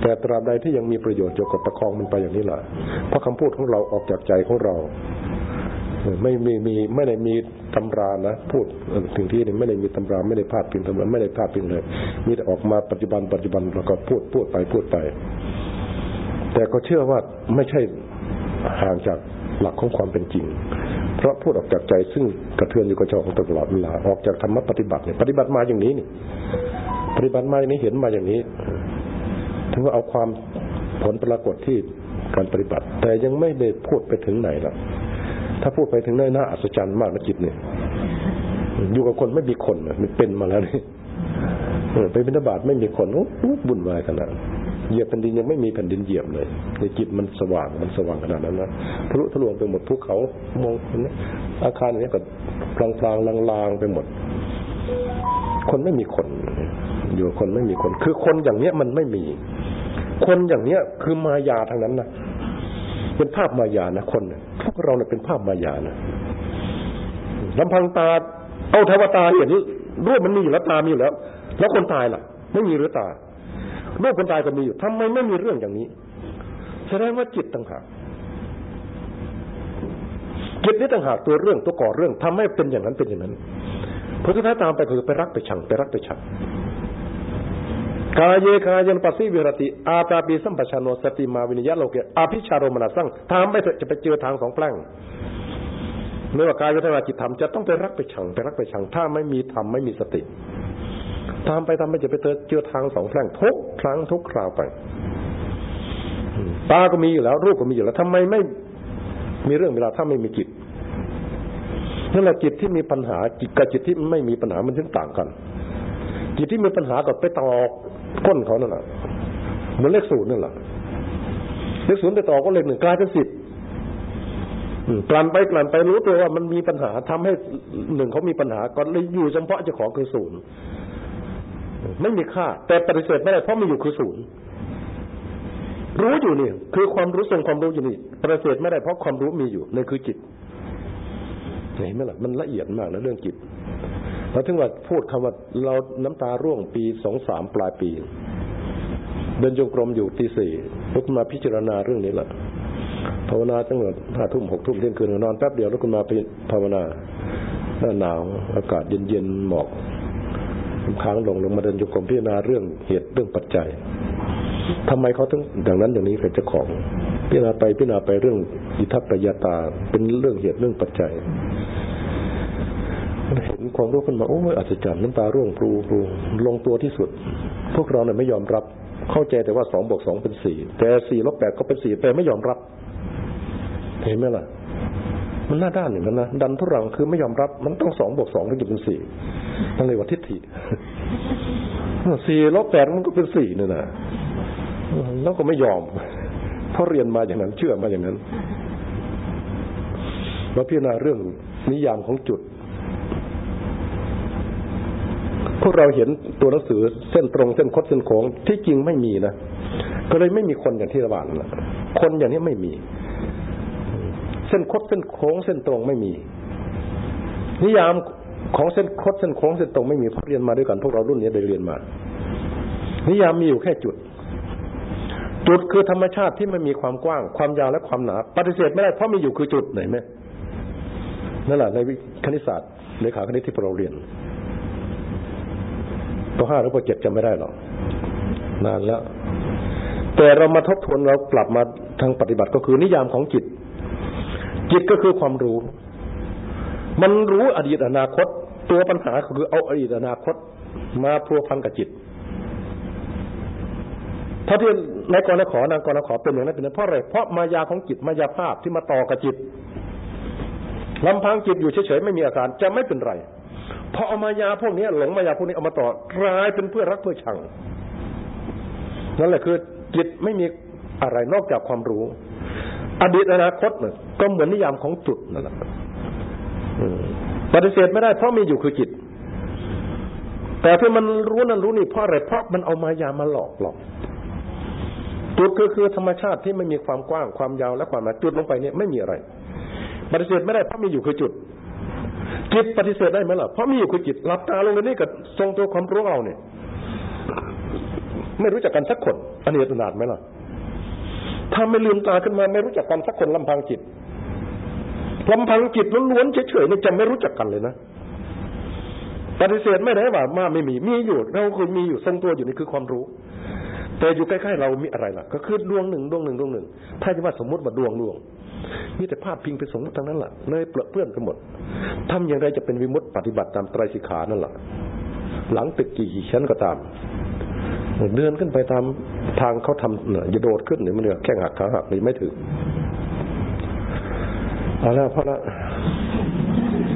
แต่ตราบใดที่ยังมีประโยชน์เกี่ยวกับประคองมันไปอย่างนี้แหละเพราะคำพูดของเราออกจากใจของเราไม่มีมีไม่ได้มีตำรานะพูดถึงที่นี่ไม่ได้มีตำราไม่ได้พาดพิงตำราไม่ได้พาดพิงเลย มีแต่ออกมาปัจจุบันปัจจุบันแล้วก็พูดพูดไปพูดไป แต่ก็เชื่อว่าไม่ใช่ห่างจากหลักของความเป็นจริง เพราะพูดออกจากใจซึ่งกระเทือนอยู่กับจอของตลอดเวลาออกจากธรรมปฏิบัติเนี่ยปฏิบัติมาอย่างนี้นี่ปฏิบัติมาอย่างนี้เห็นมาอย่างนี้ถือว่าเอาความผลปรากฏที่การปฏิบัติ แต่ยังไม่ได้พูดไปถึงไหนละถ้าพูดไปถึงไหนน่าอัศจรรย์มากนะจิตเนี่ยอยู่กับคนไม่มีคนมันเป็นมาแล้วนี่ไปบิณฑบาตไม่มีคนบุ่นวายขนาด เหยียบแผ่นดินยังไม่มีแผ่นดินเหยียบเลยในจิตมันสว่างมันสว่างขนาดนั้นนะทะลุทะลวงไปหมดภูเขามองอาคารนี้ก็พลางพลางลางลางไปหมด คนไม่มีคน อยู่คนไม่มีคน คือคนอย่างเนี้ยมันไม่มี คนอย่างเนี้ยคือมายาทางนั้นนะเป็นภาพมายานะคนพวกเราเนี่ยเป็นภาพมายานะลำพังตา เอาเทวตาเห็นรูปมันมีอยู่แล้วตามีอยู่แล้ว แล้วคนตายล่ะ ไม่มีหรือตา รูปคนตายก็มีอยู่ทำไมไม่มีเรื่องอย่างนี้แสดงว่าจิตต่างหากจิตนี้ต่างหากตัวเรื่องตัวก่อเรื่องทำให้เป็นอย่างนั้นเป็นอย่างนั้นพอสุดท้ายตามไปคือไปรักไปชังไปรักไปชังกายเยกายันปัสสิวิรติอาตาปีสัมปชานโนสติมาวินิยะโลเกอาภิชาโรมนาสั่งทำไปจะไปเจอทางสองแปลงไม่ว่ากายเวทนาจิตธรรมจะต้องไปรักไปชังไปรักไปชัง ถ้าไม่มีธรรมไม่มีสติ ตามไปทำไปจะไปเจอเจอทางสองแพร่งทุกครั้งทุกคราวไปตาก็มีอยู่แล้ว รูปก็มีอยู่แล้วทำไมไม่มีเรื่องเวลาถ้าไม่มีจิตนั่นแหละจิตที่มีปัญหาจิตกับจิตที่ไม่มีปัญหามันถึงต่างกัน จิตที่มีปัญหากับไปตอกก้นเขานั่นแหละเหมือนเลขศูนย์นั่นแหละเลขศูนย์ไปตอกก็เลขหนึ่งกลายเป็นสิบกลั่นไปกลั่นไปรู้ตัวว่ามันมีปัญหาทำให้หนึ่งเขามีปัญหาก็เลยอยู่เฉพาะเจ้าของคือศูนย์ ไม่มีค่า แต่ปฏิเสธไม่ได้เพราะมันอยู่คือศูนย์รู้อยู่นี่คือความรู้ทรงความรู้อยู่นี่ปฏิเสธไม่ได้เพราะความรู้มีอยู่ในคือจิตเห็นไหมล่ะมันละเอียดมากนะเรื่องจิตเราถึงว่าพูดคำว่าเราน้ำตาร่วงปีสองสามปลายปี เดินจงกรมอยู่ตีสี่ลุกมาพิจารณาเรื่องนี้แหละภาวนาจังหวะห้าทุ่มหกทุ่มเที่ยงคืนนอนแป๊บเดียวแล้วก็มาไปภาวนาหน้าหนาว อากาศเย็นๆหมอก ค้างลงลงมาเดินจงกรมพิจารณาเรื่องเหตุเรื่องปัจจัยทำไมเขาถึงอย่างนั้นอย่างนี้เป็นเจ้าของพิจารณาไปพิจารณาไปเรื่องอิทัปปยาตา เป็นเรื่องเหตุเรื่องปัจจัยเห็นความรู้ขึ้นมาโอ้ยอัศจรรย์น้ำตาร่วงปรูปรูลงตัวที่สุด พวกเราเนี่ยไม่ยอมรับ เข้าใจแต่ว่าสองบวกสองเป็นสี่แต่สี่ลบแปดก็เป็นสี่แต่ไม่ยอมรับ เห็นไหมล่ะ มันหน้าด้านอย่างนั้นนะดันทุรังคือไม่ยอมรับ มันต้องสองบวกสองถึงจะเป็นสี่ต้องเรียว่าทิฏฐิสี่ลบแปดมันก็เป็นสี่นี่นะแล้วก็ไม่ยอม เพราะเรียนมาอย่างนั้น เชื่อมาอย่างนั้นมาพิจารณาเรื่องนิยามของจุด พวกเราเห็นตัวหนังสือเส้นตรงเส้นคดเส้นโค้งที่จริงไม่มีนะก็เลยไม่มีคนอย่างที่ระบาดนะคนอย่างนี้ไม่มี เส้นคดเส้นโค้งเส้นตรงไม่มี นิยามของเส้นคดเส้นโค้งเส้นตรงไม่มีเพราะเรียนมาด้วยกันพวกเรารุ่นนี้ได้เรียนมา นิยามมีอยู่แค่จุด จุดคือธรรมชาติที่ไม่มีความกว้าง ความยาวและความหนาปฏิเสธไม่ได้เพราะมีอยู่คือจุดไหนไหมนั่นแหละในวิคณิตศาสตร์เลขาคณิตที่เราเรียนปห้าหรือปเจ็ดจำไม่ได้หรอกนานแล้ว แต่เรามาทบทวนเรากลับมาทางปฏิบัติก็คือนิยามของจิต จิตก็คือความรู้ มันรู้อดีตอนาคต ตัวปัญหาคือเอาอดีตอนาคต มาพัวพันกับจิตถ้าที่ในกรณขอนางกรณขอเป็นอย่างนั้นเป็นเพราะอะไรเพราะมายาของจิตมายาภาพที่มาต่อกับจิตลำพังจิตอยู่เฉยๆไม่มีอาการจะไม่เป็นไรพอเอามายาพวกนี้หลงมายาพวกนี้เอามาต่อกลายเป็นเพื่อรักเพื่อชังนั่นแหละคือจิตไม่มีอะไรนอกจากความรู้ อดีตอนาคตเนี่ยก็เหมือนนิยามของจุดนั่นแหละปฏิเสธไม่ได้เพราะมีอยู่คือจิต แต่ที่มันรู้นั่นรู้นี่เพราะอะไรเพราะมันเอามายามาหลอกหลอกจุดคือคือธรรมชาติที่ไม่มีความกว้างความยาวและความหนาจุดลงไปเนี่ยไม่มีอะไร ปฏิเสธไม่ได้เพราะมีอยู่คือจุด จิตปฏิเสธได้ไหมล่ะเพราะมีอยู่คือจิตหลับตาลงในนี้กับทรงตัวความรู้เราเนี่ย ไม่รู้จักกันสักคนอันนี้ตนาดไหมล่ะ ถ้าไม่ลืมตาขึ้นมาไม่รู้จักกันสักคนลำพังจิตลำพังจิตล้วนๆเฉยๆนี่จะไม่รู้จักกันเลยนะปฏิเสธไม่ได้ว่ามาไม่มีมีอยู่เราคือมีอยู่ทรงตัวอยู่นี่คือความรู้ แต่อยู่ใกล้ๆเรามีอะไรล่ะ ก็คือดวงหนึ่งดวงหนึ่งดวงหนึ่ง ถ้าจะว่าสมมติว่าดวงดวงมีแต่ภาพพิงเป็นสมมติทั้งนั้นแหละเลยเปลือเปื้อนไปหมดทำอย่างไรจะเป็นวิมุตติปฏิบัติตามไตรสิขานั่นแหละหลังตึกกี่ชั้นก็ตาม เดินขึ้นไปตามทางเขาทำเนี่ยโดดขึ้นหรือไมันเนี่ยแข้งหักขาหักหรือไม่ถึงเอาละเพราะละ